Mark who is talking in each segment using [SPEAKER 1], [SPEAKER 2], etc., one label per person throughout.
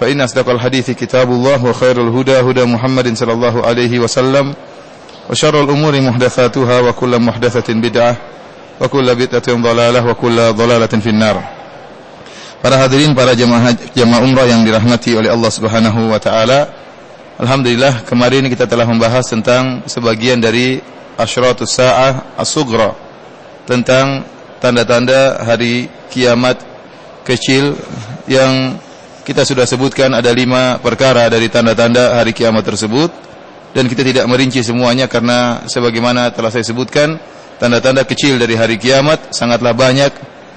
[SPEAKER 1] فإن أصدق الحديث كتاب الله وخير الهدى هدى محمد صلى الله عليه وسلم وشر الأمور محدثاتها وكل محدثة بدعة وكل بدعة ضلالة وكل ضلالة في النار Para hadirin para jemaah jemaah umrah yang dirahmati oleh Allah Subhanahu wa taala. Alhamdulillah kemarin kita telah membahas tentang sebagian dari asyratus saah as-sughra tentang tanda-tanda hari kiamat kecil yang kita sudah sebutkan ada lima perkara dari tanda-tanda hari kiamat tersebut. Dan kita tidak merinci semuanya karena sebagaimana telah saya sebutkan tanda-tanda kecil dari hari kiamat sangatlah banyak.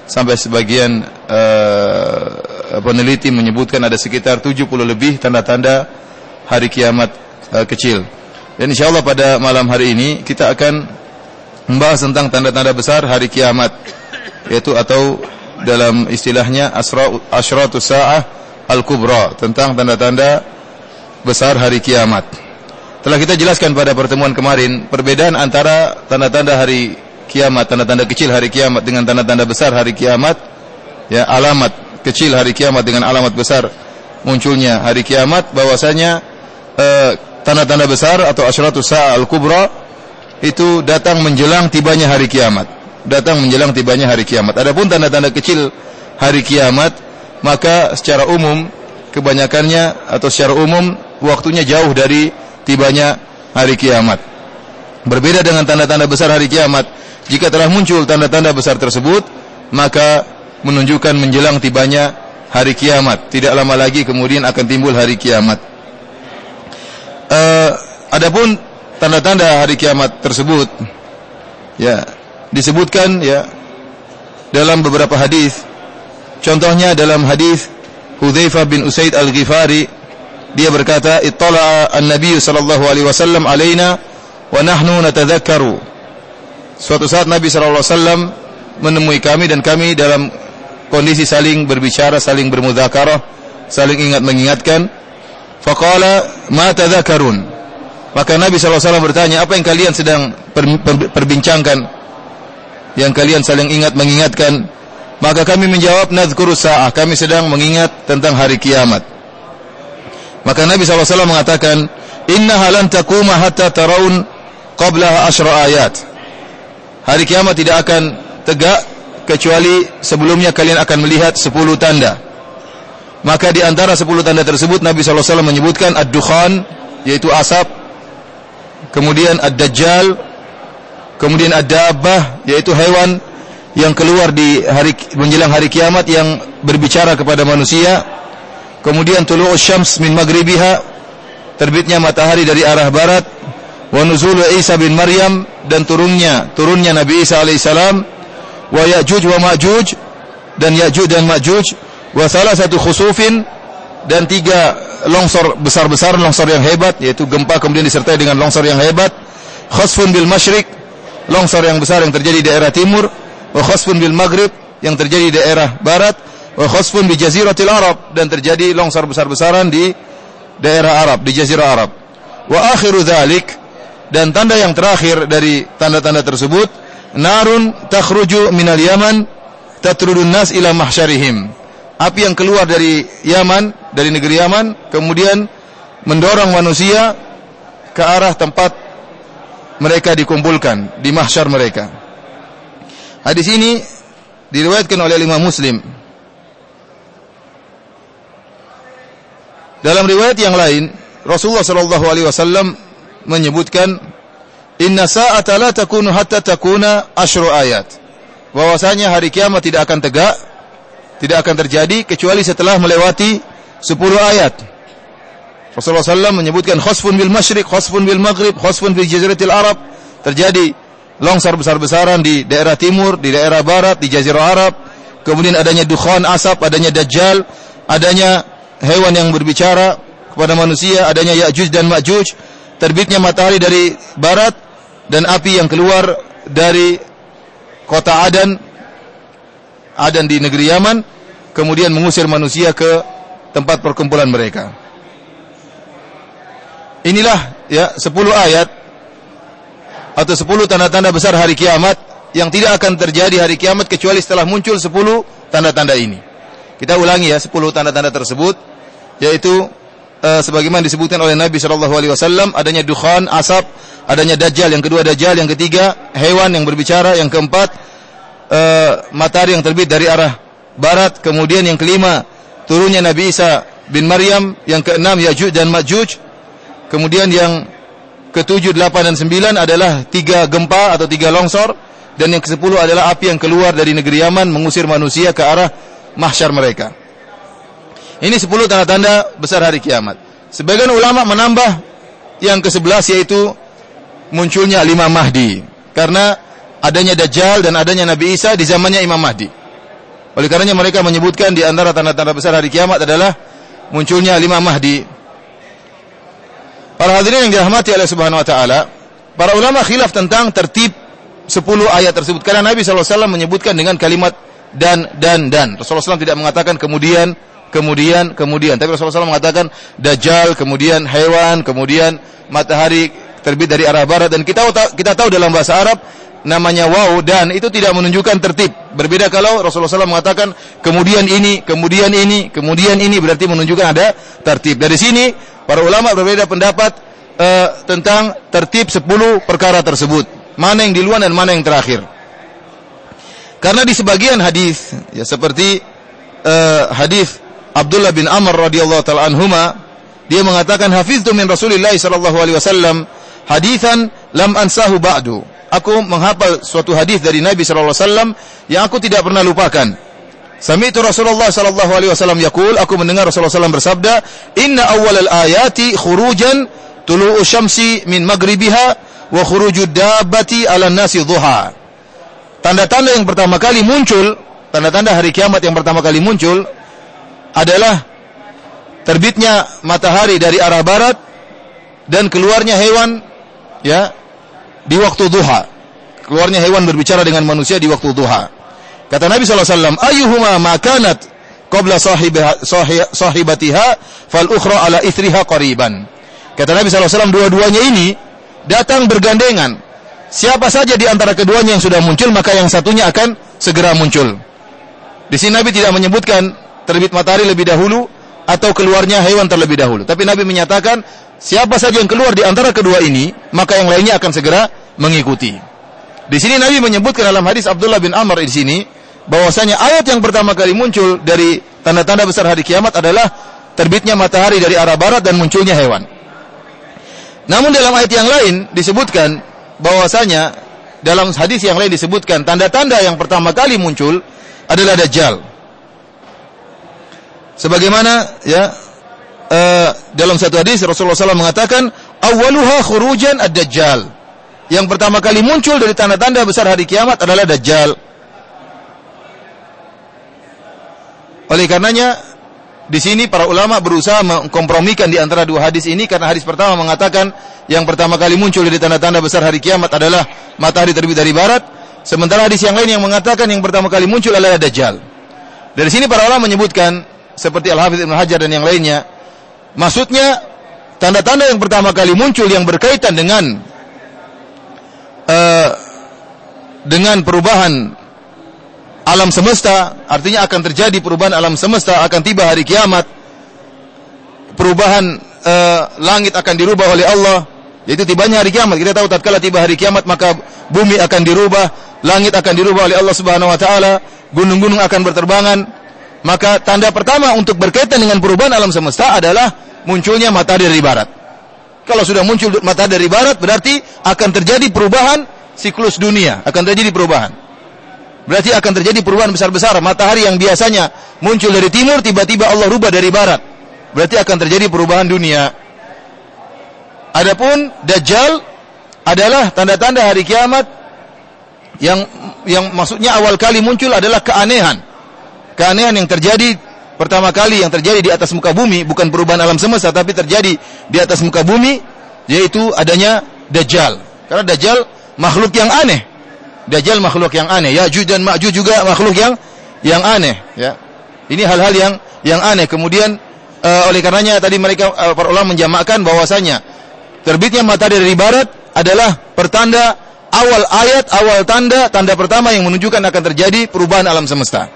[SPEAKER 1] Sampai sebagian uh, peneliti menyebutkan ada sekitar 70 lebih tanda-tanda hari kiamat uh, kecil. Dan insyaallah pada malam hari ini kita akan membahas tentang tanda-tanda besar hari kiamat. Yaitu atau dalam istilahnya asyratus saah al-kubra tentang tanda-tanda besar hari kiamat. Telah kita jelaskan pada pertemuan kemarin perbedaan antara tanda-tanda hari kiamat, tanda-tanda kecil hari kiamat dengan tanda-tanda besar hari kiamat. Ya, alamat kecil hari kiamat dengan alamat besar munculnya hari kiamat bahwasanya eh, tanda-tanda besar atau asyratus saah al-kubra itu datang menjelang tibanya hari kiamat. Datang menjelang tibanya hari kiamat. Adapun tanda-tanda kecil hari kiamat maka secara umum kebanyakannya atau secara umum waktunya jauh dari tibanya hari kiamat. Berbeda dengan tanda-tanda besar hari kiamat, jika telah muncul tanda-tanda besar tersebut, maka menunjukkan menjelang tibanya hari kiamat. Tidak lama lagi kemudian akan timbul hari kiamat. Uh, adapun tanda-tanda hari kiamat tersebut ya disebutkan ya dalam beberapa hadis Contohnya dalam hadis Hudzaifah bin Usaid Al-Ghifari dia berkata ittala'a an-nabiy sallallahu alaihi wasallam alaina wa nahnu natadzakkaru Suatu saat Nabi sallallahu alaihi wasallam menemui kami dan kami dalam kondisi saling berbicara, saling bermudzakarah, saling ingat mengingatkan. Faqala ma tadzakarun? Maka Nabi wasallam bertanya, apa yang kalian sedang per, per, perbincangkan? Yang kalian saling ingat mengingatkan? Maka kami menjawab nadzkuru sa'ah, kami sedang mengingat tentang hari kiamat. Maka Nabi SAW mengatakan, "Inna halan takuma hatta taraun qabla asyra ayat." Hari kiamat tidak akan tegak kecuali sebelumnya kalian akan melihat 10 tanda. Maka di antara 10 tanda tersebut Nabi SAW menyebutkan ad-dukhan yaitu asap, kemudian ad-dajjal, kemudian ad-dabbah yaitu hewan yang keluar di hari menjelang hari kiamat yang berbicara kepada manusia. Kemudian tulu'us syams min maghribiha, terbitnya matahari dari arah barat. Wa nuzulu Isa bin Maryam dan turunnya turunnya Nabi Isa alaihissalam. Wa Ya'juj wa Ma'juj dan Ya'juj dan Ma'juj wa salah satu khusufin dan tiga longsor besar-besar longsor yang hebat yaitu gempa kemudian disertai dengan longsor yang hebat khasfun bil masyrik longsor yang besar yang terjadi di daerah timur wa khasfun bil maghrib yang terjadi di daerah barat. Wa khasfun bi jaziratil arab dan terjadi longsor besar-besaran di daerah Arab di jazirah Arab. Wa akhiru dzalik dan tanda yang terakhir dari tanda-tanda tersebut narun takhruju minal yaman tatrudun nas ila mahsyarihim. Api yang keluar dari Yaman dari negeri Yaman kemudian mendorong manusia ke arah tempat mereka dikumpulkan di mahsyar mereka Hadis ini diriwayatkan oleh Imam Muslim. Dalam riwayat yang lain, Rasulullah sallallahu alaihi wasallam menyebutkan inna sa'ata la takunu hatta takuna asyru ayat. Bahwasanya hari kiamat tidak akan tegak, tidak akan terjadi kecuali setelah melewati 10 ayat. Rasulullah SAW menyebutkan khosfun bil masyriq, khosfun bil maghrib, khosfun bil jaziratil Arab. Terjadi longsor besar-besaran di daerah timur, di daerah barat, di jazirah Arab. Kemudian adanya dukhan asap, adanya dajjal, adanya hewan yang berbicara kepada manusia, adanya Ya'juj dan Ma'juj, terbitnya matahari dari barat dan api yang keluar dari kota Adan, Adan di negeri Yaman, kemudian mengusir manusia ke tempat perkumpulan mereka. Inilah ya 10 ayat atau 10 tanda-tanda besar hari kiamat yang tidak akan terjadi hari kiamat kecuali setelah muncul 10 tanda-tanda ini. Kita ulangi ya 10 tanda-tanda tersebut yaitu uh, sebagaimana disebutkan oleh Nabi sallallahu alaihi wasallam adanya dukhan, asap, adanya dajjal, yang kedua dajjal, yang ketiga hewan yang berbicara, yang keempat uh, matahari yang terbit dari arah barat, kemudian yang kelima turunnya Nabi Isa bin Maryam, yang keenam Yajuj dan Majuj, Kemudian yang ketujuh, delapan dan sembilan adalah tiga gempa atau tiga longsor dan yang kesepuluh adalah api yang keluar dari negeri Yaman mengusir manusia ke arah mahsyar mereka. Ini sepuluh tanda-tanda besar hari kiamat. Sebagian ulama menambah yang ke sebelas yaitu munculnya lima Mahdi karena adanya Dajjal dan adanya Nabi Isa di zamannya Imam Mahdi. Oleh karenanya mereka menyebutkan di antara tanda-tanda besar hari kiamat adalah munculnya lima Mahdi. Para hadirin yang dirahmati oleh Subhanahu wa taala, para ulama khilaf tentang tertib 10 ayat tersebut karena Nabi SAW menyebutkan dengan kalimat dan dan dan. Rasulullah SAW tidak mengatakan kemudian kemudian kemudian, tapi Rasulullah SAW mengatakan dajjal, kemudian hewan, kemudian matahari terbit dari arah barat dan kita kita tahu dalam bahasa Arab namanya wow dan itu tidak menunjukkan tertib. Berbeda kalau Rasulullah SAW mengatakan kemudian ini, kemudian ini, kemudian ini berarti menunjukkan ada tertib. Dari sini Para ulama berbeda pendapat uh, tentang tertib 10 perkara tersebut. Mana yang duluan dan mana yang terakhir. Karena di sebagian hadis ya seperti uh, hadis Abdullah bin Amr radhiyallahu taala anhuma dia mengatakan hafiztu min Rasulillah sallallahu alaihi wasallam hadithan lam ansahu ba'du. Aku menghafal suatu hadis dari Nabi sallallahu alaihi wasallam yang aku tidak pernah lupakan. Sami'tu Rasulullah sallallahu alaihi wasallam yaqul, aku mendengar Rasulullah sallallahu bersabda, "Inna awwalal ayati khurujan tulu'u syamsi min maghribiha wa khurujud dabbati 'ala nasi dhuha." Tanda-tanda yang pertama kali muncul, tanda-tanda hari kiamat yang pertama kali muncul adalah terbitnya matahari dari arah barat dan keluarnya hewan ya di waktu duha. Keluarnya hewan berbicara dengan manusia di waktu duha. Kata Nabi SAW, Ayuhuma makanat qabla sahibatiha fal ukhra ala ithriha qariban. Kata Nabi SAW, dua-duanya ini datang bergandengan. Siapa saja di antara keduanya yang sudah muncul, maka yang satunya akan segera muncul. Di sini Nabi tidak menyebutkan terbit matahari lebih dahulu atau keluarnya hewan terlebih dahulu. Tapi Nabi menyatakan, siapa saja yang keluar di antara kedua ini, maka yang lainnya akan segera mengikuti. Di sini Nabi menyebutkan dalam hadis Abdullah bin Amr di sini, bahwasanya ayat yang pertama kali muncul dari tanda-tanda besar hari kiamat adalah terbitnya matahari dari arah barat dan munculnya hewan. Namun dalam ayat yang lain disebutkan bahwasanya dalam hadis yang lain disebutkan tanda-tanda yang pertama kali muncul adalah dajjal. Sebagaimana ya uh, dalam satu hadis Rasulullah SAW mengatakan awaluha khurujan ad-dajjal. Yang pertama kali muncul dari tanda-tanda besar hari kiamat adalah dajjal. Oleh karenanya di sini para ulama berusaha mengkompromikan di antara dua hadis ini karena hadis pertama mengatakan yang pertama kali muncul dari tanda-tanda besar hari kiamat adalah matahari terbit dari barat, sementara hadis yang lain yang mengatakan yang pertama kali muncul adalah dajjal. Dari sini para ulama menyebutkan seperti Al-Hafidz Ibnu Hajar dan yang lainnya, maksudnya tanda-tanda yang pertama kali muncul yang berkaitan dengan uh, dengan perubahan alam semesta, artinya akan terjadi perubahan alam semesta, akan tiba hari kiamat. Perubahan uh, langit akan dirubah oleh Allah, yaitu tibanya hari kiamat. Kita tahu tatkala tiba hari kiamat maka bumi akan dirubah, langit akan dirubah oleh Allah Subhanahu wa taala, gunung-gunung akan berterbangan. Maka tanda pertama untuk berkaitan dengan perubahan alam semesta adalah munculnya matahari dari barat. Kalau sudah muncul matahari dari barat berarti akan terjadi perubahan siklus dunia, akan terjadi perubahan. Berarti akan terjadi perubahan besar-besar. Matahari yang biasanya muncul dari timur tiba-tiba Allah rubah dari barat. Berarti akan terjadi perubahan dunia. Adapun Dajjal adalah tanda-tanda hari kiamat yang yang maksudnya awal kali muncul adalah keanehan. Keanehan yang terjadi pertama kali yang terjadi di atas muka bumi bukan perubahan alam semesta tapi terjadi di atas muka bumi yaitu adanya dajjal. Karena dajjal makhluk yang aneh. Dajjal makhluk yang aneh. Ya dan Ma'juj juga makhluk yang yang aneh, ya. Ini hal-hal yang yang aneh. Kemudian uh, oleh karenanya tadi mereka uh, para ulama menjamakkan bahwasanya terbitnya matahari dari barat adalah pertanda awal ayat, awal tanda, tanda pertama yang menunjukkan akan terjadi perubahan alam semesta.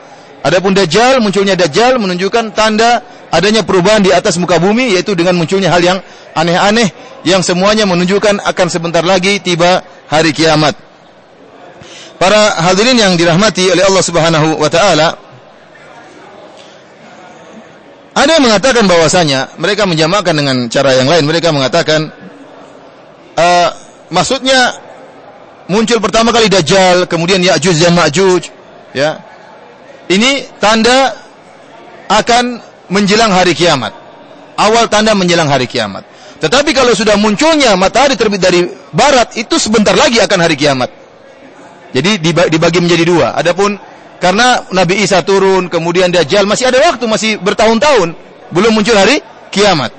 [SPEAKER 1] Adapun Dajjal, munculnya Dajjal menunjukkan tanda adanya perubahan di atas muka bumi yaitu dengan munculnya hal yang aneh-aneh yang semuanya menunjukkan akan sebentar lagi tiba hari kiamat. Para hadirin yang dirahmati oleh Allah Subhanahu wa taala, ada yang mengatakan bahwasanya mereka menjamakan dengan cara yang lain. Mereka mengatakan uh, maksudnya muncul pertama kali Dajjal, kemudian Ya'juj dan Ma'juj, ya. Ini tanda akan menjelang hari kiamat. Awal tanda menjelang hari kiamat. Tetapi kalau sudah munculnya matahari terbit dari barat, itu sebentar lagi akan hari kiamat. Jadi dibagi menjadi dua. Adapun karena Nabi Isa turun, kemudian Dajjal masih ada waktu, masih bertahun-tahun belum muncul hari kiamat.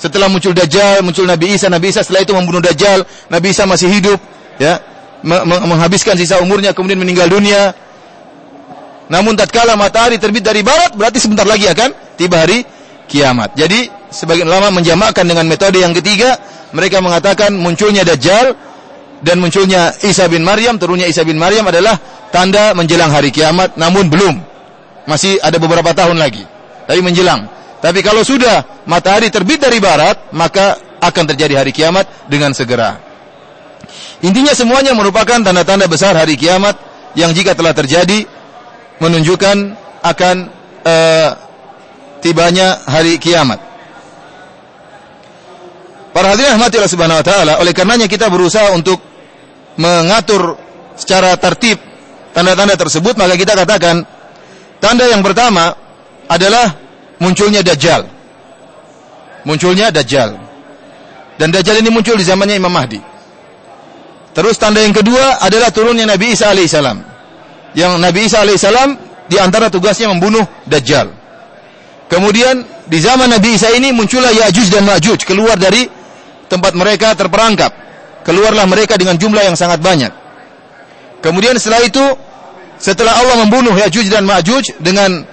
[SPEAKER 1] Setelah muncul Dajjal, muncul Nabi Isa, Nabi Isa setelah itu membunuh Dajjal, Nabi Isa masih hidup, ya, menghabiskan sisa umurnya kemudian meninggal dunia. Namun tatkala matahari terbit dari barat berarti sebentar lagi akan tiba hari kiamat. Jadi sebagian ulama menjamakkan dengan metode yang ketiga, mereka mengatakan munculnya Dajjal dan munculnya Isa bin Maryam, turunnya Isa bin Maryam adalah tanda menjelang hari kiamat, namun belum. Masih ada beberapa tahun lagi. Tapi menjelang. Tapi kalau sudah matahari terbit dari barat, maka akan terjadi hari kiamat dengan segera. Intinya semuanya merupakan tanda-tanda besar hari kiamat yang jika telah terjadi menunjukkan akan uh, tibanya hari kiamat. Para hadirin rahmati Allah Subhanahu wa taala, oleh karenanya kita berusaha untuk mengatur secara tertib tanda-tanda tersebut, maka kita katakan tanda yang pertama adalah munculnya dajjal. Munculnya dajjal. Dan dajjal ini muncul di zamannya Imam Mahdi. Terus tanda yang kedua adalah turunnya Nabi Isa alaihissalam yang Nabi Isa alaihissalam di antara tugasnya membunuh Dajjal. Kemudian di zaman Nabi Isa ini muncullah Ya'juj dan Ma'juj keluar dari tempat mereka terperangkap. Keluarlah mereka dengan jumlah yang sangat banyak. Kemudian setelah itu setelah Allah membunuh Ya'juj dan Ma'juj dengan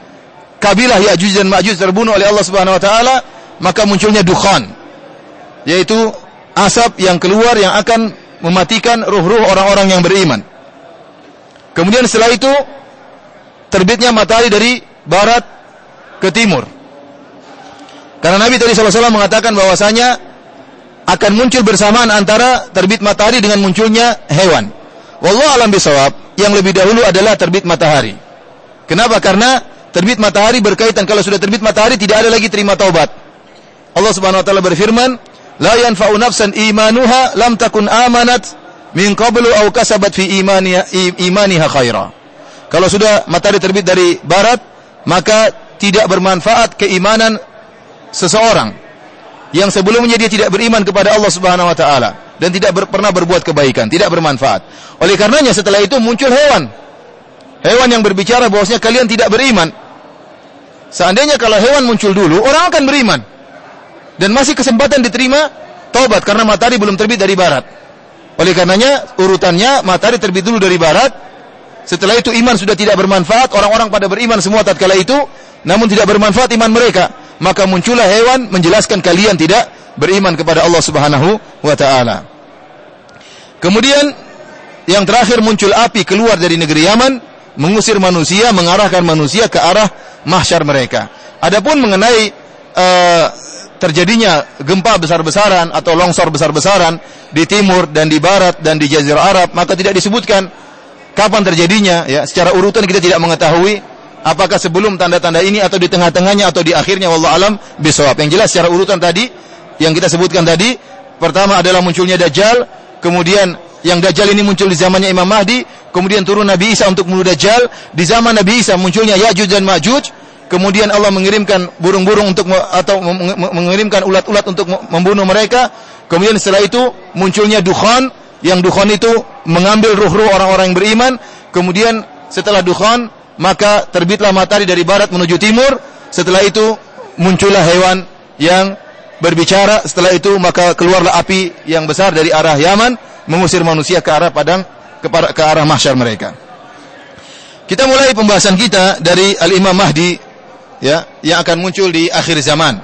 [SPEAKER 1] kabilah Ya'juj dan Ma'juj terbunuh oleh Allah Subhanahu wa taala, maka munculnya dukhan yaitu asap yang keluar yang akan mematikan ruh-ruh orang-orang yang beriman. Kemudian setelah itu terbitnya matahari dari barat ke timur. Karena Nabi tadi SAW mengatakan bahwasanya akan muncul bersamaan antara terbit matahari dengan munculnya hewan. Wallahu alam bisawab, yang lebih dahulu adalah terbit matahari. Kenapa? Karena terbit matahari berkaitan kalau sudah terbit matahari tidak ada lagi terima taubat. Allah Subhanahu wa taala berfirman, "La yanfa'u nafsan imanuha lam takun amanat min qablu au kasabat fi imaniha, imaniha khaira. Kalau sudah matahari terbit dari barat, maka tidak bermanfaat keimanan seseorang yang sebelumnya dia tidak beriman kepada Allah Subhanahu wa taala dan tidak ber, pernah berbuat kebaikan, tidak bermanfaat. Oleh karenanya setelah itu muncul hewan. Hewan yang berbicara bahwasanya kalian tidak beriman. Seandainya kalau hewan muncul dulu, orang akan beriman. Dan masih kesempatan diterima taubat karena matahari belum terbit dari barat. Oleh karenanya urutannya matahari terbit dulu dari barat. Setelah itu iman sudah tidak bermanfaat, orang-orang pada beriman semua tatkala itu, namun tidak bermanfaat iman mereka. Maka muncullah hewan menjelaskan kalian tidak beriman kepada Allah Subhanahu wa taala. Kemudian yang terakhir muncul api keluar dari negeri Yaman, mengusir manusia, mengarahkan manusia ke arah mahsyar mereka. Adapun mengenai uh, terjadinya gempa besar-besaran atau longsor besar-besaran di timur dan di barat dan di jazirah Arab, maka tidak disebutkan kapan terjadinya ya. Secara urutan kita tidak mengetahui apakah sebelum tanda-tanda ini atau di tengah-tengahnya atau di akhirnya wallahu alam bisawab. Yang jelas secara urutan tadi yang kita sebutkan tadi pertama adalah munculnya Dajjal, kemudian yang Dajjal ini muncul di zamannya Imam Mahdi, kemudian turun Nabi Isa untuk membunuh Dajjal, di zaman Nabi Isa munculnya Ya'juj dan Ma'juj, kemudian Allah mengirimkan burung-burung untuk atau mengirimkan ulat-ulat untuk membunuh mereka, kemudian setelah itu munculnya dukhan, yang dukhan itu mengambil ruh-ruh orang-orang yang beriman, kemudian setelah dukhan maka terbitlah matahari dari barat menuju timur. Setelah itu muncullah hewan yang berbicara. Setelah itu maka keluarlah api yang besar dari arah Yaman mengusir manusia ke arah padang ke, arah mahsyar mereka. Kita mulai pembahasan kita dari Al-Imam Mahdi ya yang akan muncul di akhir zaman.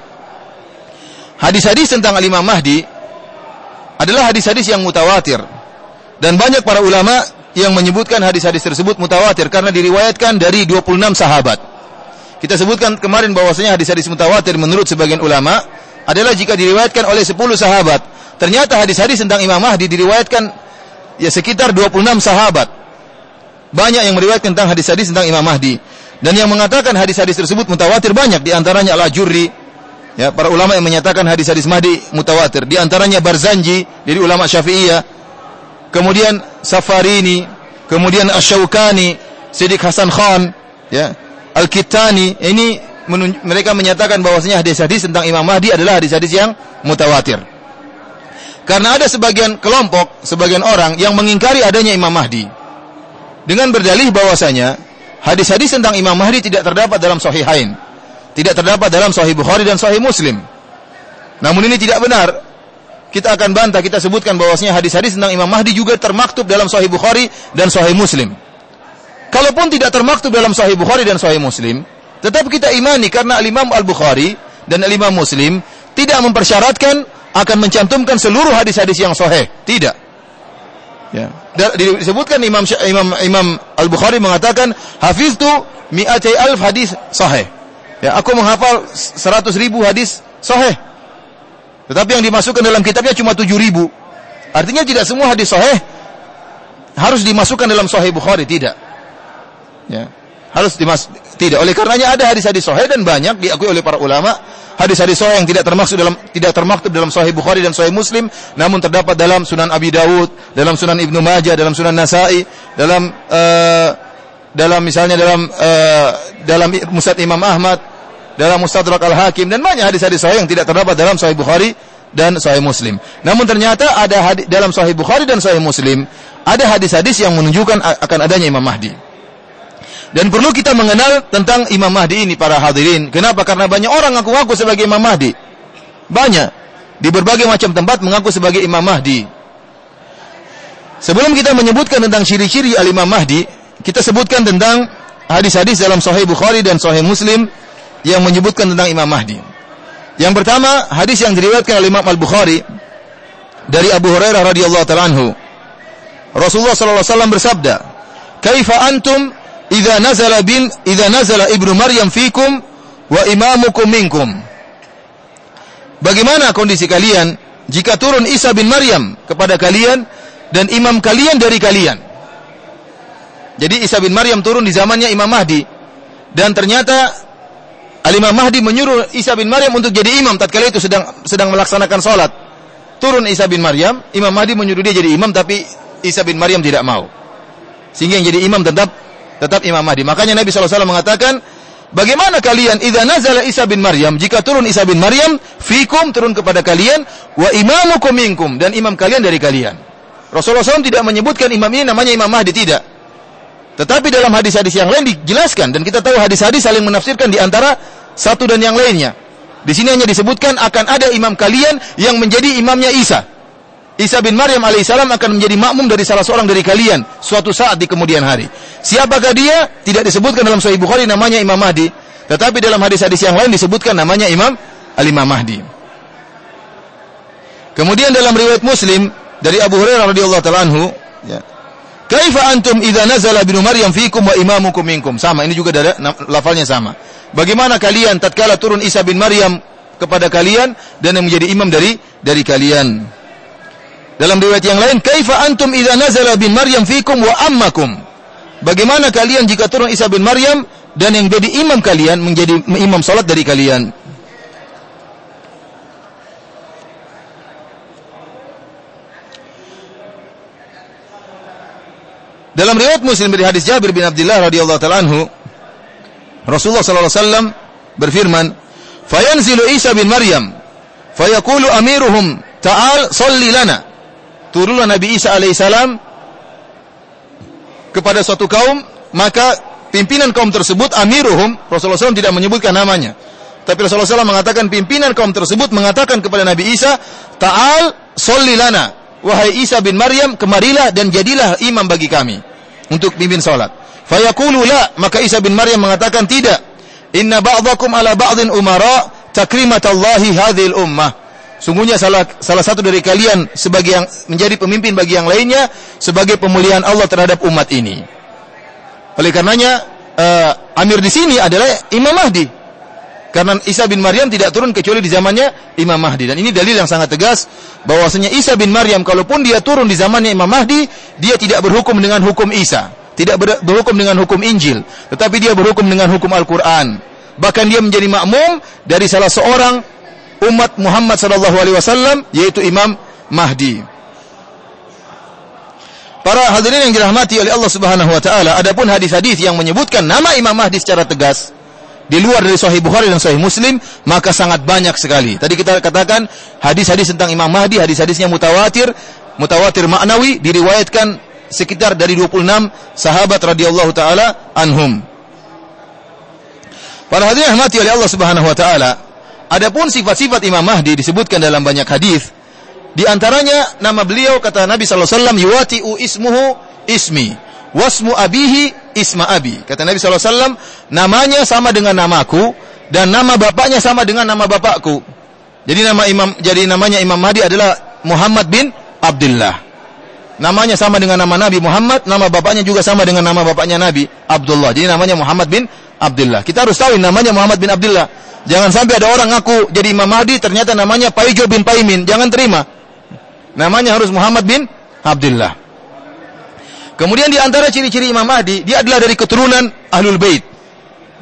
[SPEAKER 1] Hadis-hadis tentang Al-Imam Mahdi adalah hadis-hadis yang mutawatir dan banyak para ulama yang menyebutkan hadis-hadis tersebut mutawatir karena diriwayatkan dari 26 sahabat. Kita sebutkan kemarin bahwasanya hadis-hadis mutawatir menurut sebagian ulama adalah jika diriwayatkan oleh 10 sahabat. Ternyata hadis-hadis tentang Imam Mahdi diriwayatkan ya sekitar 26 sahabat. Banyak yang meriwayatkan tentang hadis-hadis tentang Imam Mahdi. Dan yang mengatakan hadis-hadis tersebut mutawatir banyak di antaranya Al-Ajurri, ya para ulama yang menyatakan hadis-hadis Mahdi mutawatir. Di antaranya Barzanji dari ulama Syafi'iyah, kemudian Safarini, kemudian Asyaukani, Siddiq Hasan Khan, ya, Al-Kittani, ini mereka menyatakan bahwasanya hadis-hadis tentang Imam Mahdi adalah hadis-hadis yang mutawatir. Karena ada sebagian kelompok, sebagian orang yang mengingkari adanya Imam Mahdi. Dengan berdalih bahwasanya hadis-hadis tentang Imam Mahdi tidak terdapat dalam Sahihain. Tidak terdapat dalam Sahih Bukhari dan Sahih Muslim. Namun ini tidak benar kita akan bantah, kita sebutkan bahwasanya hadis-hadis tentang Imam Mahdi juga termaktub dalam Sahih Bukhari dan Sahih Muslim. Kalaupun tidak termaktub dalam Sahih Bukhari dan Sahih Muslim, tetap kita imani karena Imam Al-Bukhari dan Imam Muslim tidak mempersyaratkan akan mencantumkan seluruh hadis-hadis yang sahih. Tidak. Ya. Disebutkan Imam Imam Imam Al-Bukhari mengatakan, "Hafiztu mi'atai alf hadis sahih." Ya, aku menghafal 100 ribu hadis sahih. Tetapi yang dimasukkan dalam kitabnya cuma 7000. Artinya tidak semua hadis sahih harus dimasukkan dalam sahih Bukhari, tidak. Ya. Harus dimas tidak. Oleh karenanya ada hadis-hadis sahih dan banyak diakui oleh para ulama hadis-hadis sahih yang tidak termasuk dalam tidak termaktub dalam sahih Bukhari dan sahih Muslim namun terdapat dalam Sunan Abi Dawud, dalam Sunan Ibnu Majah, dalam Sunan Nasai, dalam uh, dalam misalnya dalam uh, dalam Musnad Imam Ahmad dalam Mustadrak Al-Hakim dan banyak hadis-hadis sahih yang tidak terdapat dalam Sahih Bukhari dan Sahih Muslim. Namun ternyata ada hadis dalam Sahih Bukhari dan Sahih Muslim ada hadis-hadis yang menunjukkan akan adanya Imam Mahdi. Dan perlu kita mengenal tentang Imam Mahdi ini para hadirin. Kenapa? Karena banyak orang ngaku-ngaku sebagai Imam Mahdi. Banyak di berbagai macam tempat mengaku sebagai Imam Mahdi. Sebelum kita menyebutkan tentang ciri-ciri Al-Imam Mahdi, kita sebutkan tentang hadis-hadis dalam Sahih Bukhari dan Sahih Muslim yang menyebutkan tentang Imam Mahdi. Yang pertama, hadis yang diriwayatkan oleh Imam Al-Bukhari dari Abu Hurairah radhiyallahu taala anhu. Rasulullah sallallahu alaihi wasallam bersabda, "Kaifa antum idza nazala bin idza nazala ibnu Maryam fikum wa imamukum minkum?" Bagaimana kondisi kalian jika turun Isa bin Maryam kepada kalian dan imam kalian dari kalian? Jadi Isa bin Maryam turun di zamannya Imam Mahdi dan ternyata Al-Imam Mahdi menyuruh Isa bin Maryam untuk jadi imam tatkala itu sedang sedang melaksanakan salat. Turun Isa bin Maryam, Imam Mahdi menyuruh dia jadi imam tapi Isa bin Maryam tidak mau. Sehingga yang jadi imam tetap tetap Imam Mahdi. Makanya Nabi SAW mengatakan, bagaimana kalian idza nazala Isa bin Maryam, jika turun Isa bin Maryam, fikum turun kepada kalian, wa imamukum minkum dan imam kalian dari kalian. Rasulullah SAW tidak menyebutkan imam ini namanya Imam Mahdi tidak. Tetapi dalam hadis-hadis yang lain dijelaskan dan kita tahu hadis-hadis saling menafsirkan di antara satu dan yang lainnya. Di sini hanya disebutkan akan ada imam kalian yang menjadi imamnya Isa. Isa bin Maryam alaihissalam akan menjadi makmum dari salah seorang dari kalian suatu saat di kemudian hari. Siapakah dia? Tidak disebutkan dalam Sahih Bukhari namanya Imam Mahdi, tetapi dalam hadis-hadis yang lain disebutkan namanya Imam Al-Imam Mahdi. Kemudian dalam riwayat Muslim dari Abu Hurairah radhiyallahu taala anhu, ya, Kaifa antum idza nazala ibnu Maryam fikum wa imamukum minkum? Sama, ini juga ada lafalnya sama. Bagaimana kalian tatkala turun Isa bin Maryam kepada kalian dan yang menjadi imam dari dari kalian. Dalam riwayat yang lain, kaifa antum idza nazala bin Maryam fikum wa ammakum. Bagaimana kalian jika turun Isa bin Maryam dan yang jadi imam kalian menjadi imam salat dari kalian? Dalam riwayat Muslim dari hadis Jabir bin Abdullah radhiyallahu taala anhu, Rasulullah sallallahu alaihi wasallam berfirman, "Fayanzilu Isa bin Maryam, fayaqulu amiruhum, ta'al salli lana." Turunlah Nabi Isa alaihissalam kepada suatu kaum, maka pimpinan kaum tersebut amiruhum, Rasulullah SAW tidak menyebutkan namanya. Tapi Rasulullah SAW mengatakan pimpinan kaum tersebut mengatakan kepada Nabi Isa, "Ta'al salli lana." wahai Isa bin Maryam, kemarilah dan jadilah imam bagi kami untuk pimpin salat. Fayaqulu la, maka Isa bin Maryam mengatakan tidak. Inna ba'dakum ala ba'din umara takrimatallahi hadhil ummah. Sungguhnya salah salah satu dari kalian sebagai yang menjadi pemimpin bagi yang lainnya sebagai pemulihan Allah terhadap umat ini. Oleh karenanya uh, amir di sini adalah Imam Mahdi. Karena Isa bin Maryam tidak turun kecuali di zamannya Imam Mahdi. Dan ini dalil yang sangat tegas bahwasanya Isa bin Maryam kalaupun dia turun di zamannya Imam Mahdi, dia tidak berhukum dengan hukum Isa. Tidak berhukum dengan hukum Injil. Tetapi dia berhukum dengan hukum Al-Quran. Bahkan dia menjadi makmum dari salah seorang umat Muhammad sallallahu alaihi wasallam yaitu Imam Mahdi. Para hadirin yang dirahmati oleh Allah Subhanahu wa taala, adapun hadis-hadis yang menyebutkan nama Imam Mahdi secara tegas, di luar dari Sahih Bukhari dan Sahih Muslim, maka sangat banyak sekali. Tadi kita katakan hadis-hadis tentang Imam Mahdi, hadis-hadisnya mutawatir, mutawatir maknawi diriwayatkan sekitar dari 26 sahabat radhiyallahu taala anhum. Para hadirin rahmati oleh Allah Subhanahu wa taala, adapun sifat-sifat Imam Mahdi disebutkan dalam banyak hadis. Di antaranya nama beliau kata Nabi sallallahu alaihi wasallam yuwati'u ismuhu ismi wasmu abihi isma abi. Kata Nabi SAW, namanya sama dengan namaku dan nama bapaknya sama dengan nama bapakku. Jadi nama Imam jadi namanya Imam Mahdi adalah Muhammad bin Abdullah. Namanya sama dengan nama Nabi Muhammad, nama bapaknya juga sama dengan nama bapaknya Nabi Abdullah. Jadi namanya Muhammad bin Abdullah. Kita harus tahu namanya Muhammad bin Abdullah. Jangan sampai ada orang ngaku jadi Imam Mahdi ternyata namanya Paijo bin Paimin. Jangan terima. Namanya harus Muhammad bin Abdullah. Kemudian di antara ciri-ciri Imam Mahdi, dia adalah dari keturunan Ahlul Bait.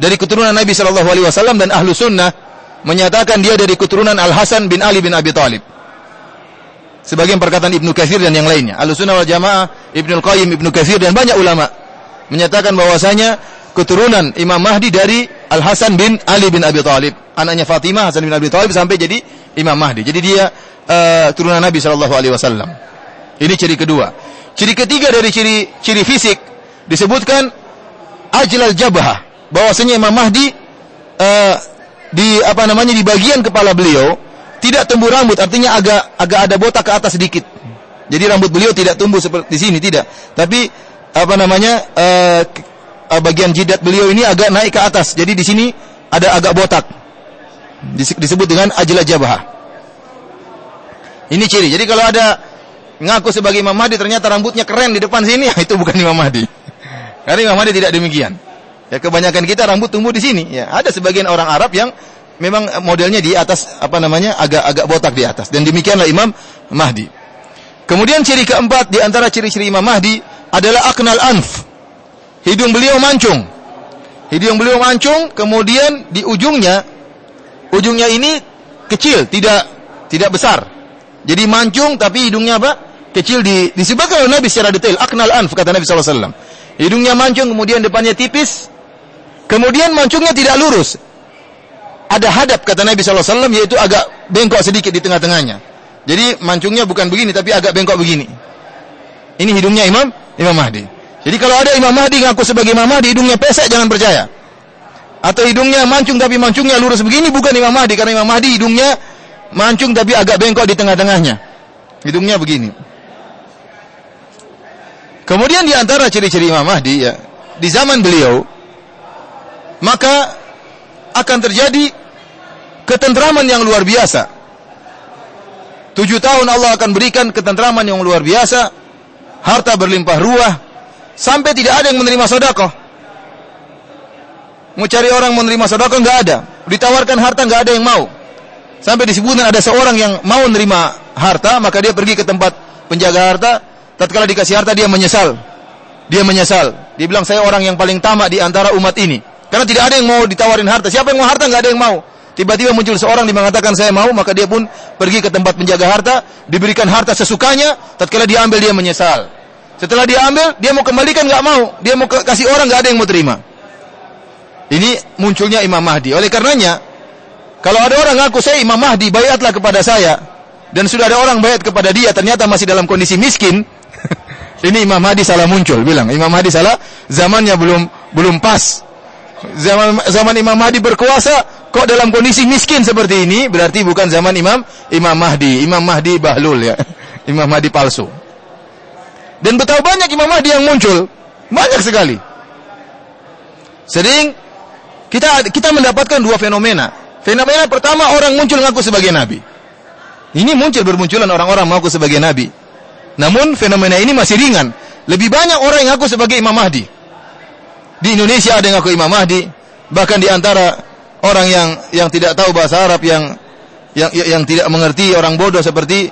[SPEAKER 1] Dari keturunan Nabi Shallallahu alaihi wasallam dan Ahlu Sunnah menyatakan dia dari keturunan Al Hasan bin Ali bin Abi Thalib. Sebagian perkataan Ibnu Katsir dan yang lainnya. Ahlu Sunnah wal Jamaah, Ibnu Qayyim, Ibnu Katsir dan banyak ulama menyatakan bahwasanya keturunan Imam Mahdi dari Al Hasan bin Ali bin Abi Thalib, anaknya Fatimah Hasan bin Abi Thalib sampai jadi Imam Mahdi. Jadi dia uh, turunan Nabi Shallallahu alaihi wasallam. Ini ciri kedua. Ciri ketiga dari ciri ciri fisik disebutkan ajlal jabah, bahwasanya Imam Mahdi uh, di apa namanya di bagian kepala beliau tidak tumbuh rambut, artinya agak agak ada botak ke atas sedikit. Jadi rambut beliau tidak tumbuh seperti di sini tidak, tapi apa namanya uh, bagian jidat beliau ini agak naik ke atas. Jadi di sini ada agak botak. Disebut dengan ajlal jabah. Ini ciri. Jadi kalau ada ngaku sebagai Imam Mahdi ternyata rambutnya keren di depan sini, itu bukan Imam Mahdi. Karena Imam Mahdi tidak demikian. Ya kebanyakan kita rambut tumbuh di sini. Ya ada sebagian orang Arab yang memang modelnya di atas apa namanya agak-agak botak di atas dan demikianlah Imam Mahdi. Kemudian ciri keempat di antara ciri-ciri Imam Mahdi adalah aknal anf. Hidung beliau mancung. Hidung beliau mancung, kemudian di ujungnya ujungnya ini kecil, tidak tidak besar. Jadi mancung tapi hidungnya apa? kecil di, disebutkan oleh Nabi secara detail. Aknal anf kata Nabi SAW. Hidungnya mancung, kemudian depannya tipis. Kemudian mancungnya tidak lurus. Ada hadap kata Nabi SAW, yaitu agak bengkok sedikit di tengah-tengahnya. Jadi mancungnya bukan begini, tapi agak bengkok begini. Ini hidungnya Imam Imam Mahdi. Jadi kalau ada Imam Mahdi ngaku sebagai Imam Mahdi, hidungnya pesek, jangan percaya. Atau hidungnya mancung tapi mancungnya lurus begini, bukan Imam Mahdi. Karena Imam Mahdi hidungnya mancung tapi agak bengkok di tengah-tengahnya. Hidungnya begini. Kemudian di antara ciri-ciri Imam Mahdi ya, di zaman beliau maka akan terjadi ketentraman yang luar biasa. Tujuh tahun Allah akan berikan ketentraman yang luar biasa, harta berlimpah ruah, sampai tidak ada yang menerima sodakoh. Mau cari orang menerima sodakoh nggak ada, ditawarkan harta nggak ada yang mau. Sampai disebutkan ada seorang yang mau menerima harta, maka dia pergi ke tempat penjaga harta, tatkala dikasih harta dia menyesal. Dia menyesal. Dia bilang saya orang yang paling tamak di antara umat ini. Karena tidak ada yang mau ditawarin harta. Siapa yang mau harta nggak ada yang mau. Tiba-tiba muncul seorang yang mengatakan saya mau, maka dia pun pergi ke tempat penjaga harta, diberikan harta sesukanya, tatkala dia ambil dia menyesal. Setelah dia ambil, dia mau kembalikan nggak mau. Dia mau kasih orang nggak ada yang mau terima. Ini munculnya Imam Mahdi. Oleh karenanya, kalau ada orang ngaku saya Imam Mahdi, bayatlah kepada saya. Dan sudah ada orang bayat kepada dia, ternyata masih dalam kondisi miskin. ini Imam Mahdi salah muncul, bilang Imam Mahdi salah, zamannya belum belum pas. Zaman zaman Imam Mahdi berkuasa, kok dalam kondisi miskin seperti ini, berarti bukan zaman Imam Imam Mahdi. Imam Mahdi bahlul ya. Imam Mahdi palsu. Dan betapa banyak Imam Mahdi yang muncul. Banyak sekali. Sering kita kita mendapatkan dua fenomena. Fenomena pertama orang muncul mengaku sebagai nabi. Ini muncul bermunculan orang-orang mengaku sebagai nabi. Namun fenomena ini masih ringan. Lebih banyak orang yang mengaku sebagai Imam Mahdi. Di Indonesia ada yang mengaku Imam Mahdi, bahkan di antara orang yang yang tidak tahu bahasa Arab yang yang yang tidak mengerti orang bodoh seperti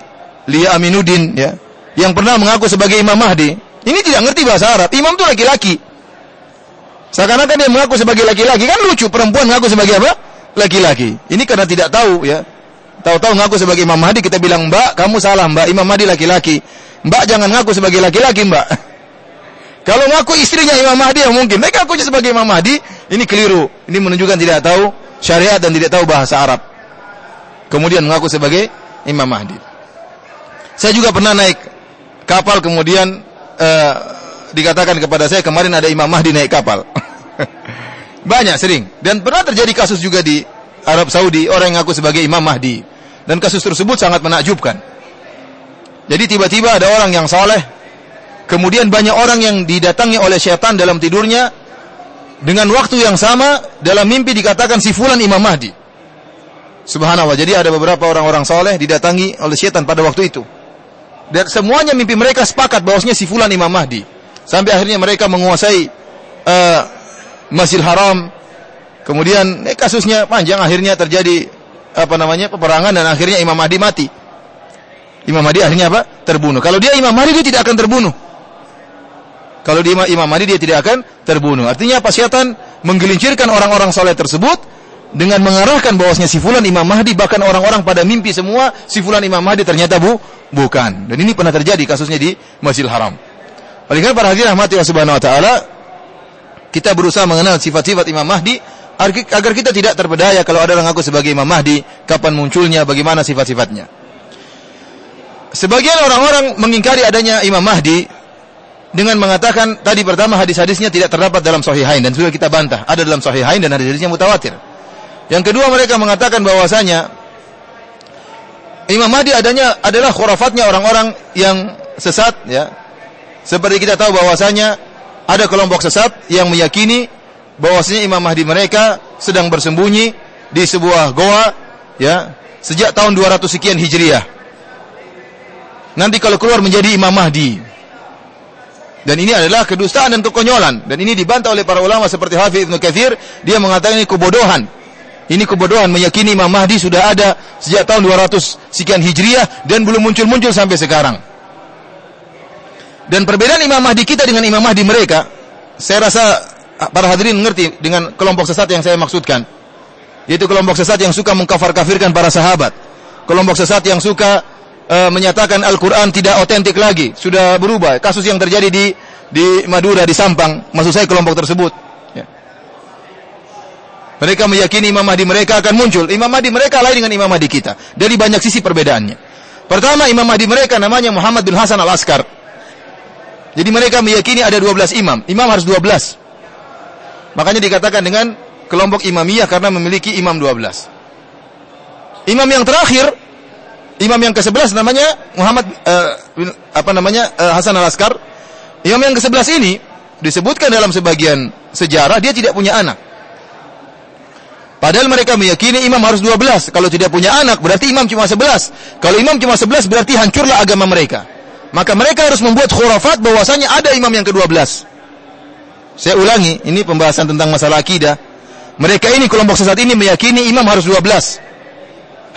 [SPEAKER 1] Lia Aminuddin ya yang pernah mengaku sebagai Imam Mahdi, ini tidak ngerti bahasa Arab. Imam itu laki-laki. Seakan-akan dia mengaku sebagai laki-laki, kan lucu perempuan mengaku sebagai apa? Laki-laki. Ini karena tidak tahu ya. Tahu-tahu ngaku sebagai Imam Mahdi, kita bilang, "Mbak, kamu salah, Mbak. Imam Mahdi laki-laki." Mbak jangan ngaku sebagai laki-laki, Mbak. Kalau ngaku istrinya Imam Mahdi yang mungkin, mereka ngaku sebagai Imam Mahdi, ini keliru. Ini menunjukkan tidak tahu syariat dan tidak tahu bahasa Arab. Kemudian mengaku sebagai Imam Mahdi. Saya juga pernah naik kapal kemudian uh, dikatakan kepada saya kemarin ada Imam Mahdi naik kapal. Banyak sering dan pernah terjadi kasus juga di Arab Saudi orang yang ngaku sebagai Imam Mahdi dan kasus tersebut sangat menakjubkan. Jadi tiba-tiba ada orang yang soleh, kemudian banyak orang yang didatangi oleh syaitan dalam tidurnya dengan waktu yang sama dalam mimpi dikatakan si fulan Imam Mahdi. Subhanallah. Jadi ada beberapa orang-orang soleh didatangi oleh syaitan pada waktu itu. Dan semuanya mimpi mereka sepakat bahwasanya si fulan Imam Mahdi. Sampai akhirnya mereka menguasai uh, Masjidil Haram. Kemudian eh, kasusnya panjang akhirnya terjadi apa namanya peperangan dan akhirnya Imam Mahdi mati. Imam Mahdi akhirnya apa? Terbunuh. Kalau dia Imam Mahdi dia tidak akan terbunuh. Kalau dia Imam Mahdi dia tidak akan terbunuh. Artinya apa? Syaitan menggelincirkan orang-orang soleh tersebut dengan mengarahkan bahwasanya si fulan Imam Mahdi bahkan orang-orang pada mimpi semua si fulan Imam Mahdi ternyata bu bukan dan ini pernah terjadi kasusnya di Masjidil Haram. Oleh karena para hadirin rahmati wa subhanahu wa taala kita berusaha mengenal sifat-sifat Imam Mahdi agar kita tidak terpedaya kalau ada orang ngaku sebagai Imam Mahdi, kapan munculnya, bagaimana sifat-sifatnya. Sebagian orang-orang mengingkari adanya Imam Mahdi dengan mengatakan tadi pertama hadis-hadisnya tidak terdapat dalam Sahihain dan sudah kita bantah, ada dalam Sahihain dan hadis-hadisnya mutawatir. Yang kedua mereka mengatakan bahwasanya Imam Mahdi adanya adalah khurafatnya orang-orang yang sesat ya. Seperti kita tahu bahwasanya ada kelompok sesat yang meyakini bahwasanya Imam Mahdi mereka sedang bersembunyi di sebuah goa ya sejak tahun 200 sekian Hijriah. Nanti kalau keluar menjadi Imam Mahdi. Dan ini adalah kedustaan dan kekonyolan dan ini dibantah oleh para ulama seperti Hafiz Ibnu Katsir, dia mengatakan ini kebodohan ini kebodohan meyakini Imam Mahdi sudah ada sejak tahun 200 sekian Hijriah dan belum muncul-muncul sampai sekarang. Dan perbedaan Imam Mahdi kita dengan Imam Mahdi mereka, saya rasa para hadirin mengerti dengan kelompok sesat yang saya maksudkan. Yaitu kelompok sesat yang suka mengkafir-kafirkan para sahabat. Kelompok sesat yang suka uh, menyatakan Al-Quran tidak otentik lagi. Sudah berubah. Kasus yang terjadi di di Madura, di Sampang. Maksud saya kelompok tersebut. Mereka meyakini Imam Mahdi mereka akan muncul. Imam Mahdi mereka lain dengan Imam Mahdi kita. Dari banyak sisi perbedaannya. Pertama, Imam Mahdi mereka namanya Muhammad bin Hasan al-Askar. Jadi mereka meyakini ada 12 imam. Imam harus 12. Makanya dikatakan dengan kelompok imamiyah karena memiliki imam 12. Imam yang terakhir, imam yang ke-11 namanya Muhammad uh, apa namanya uh, Hasan al-Askar. Imam yang ke-11 ini disebutkan dalam sebagian sejarah dia tidak punya anak. Padahal mereka meyakini imam harus 12. Kalau tidak punya anak, berarti imam cuma 11. Kalau imam cuma 11, berarti hancurlah agama mereka. Maka mereka harus membuat khurafat bahwasanya ada imam yang ke-12. Saya ulangi, ini pembahasan tentang masalah akidah. Mereka ini kelompok sesat ini meyakini imam harus 12.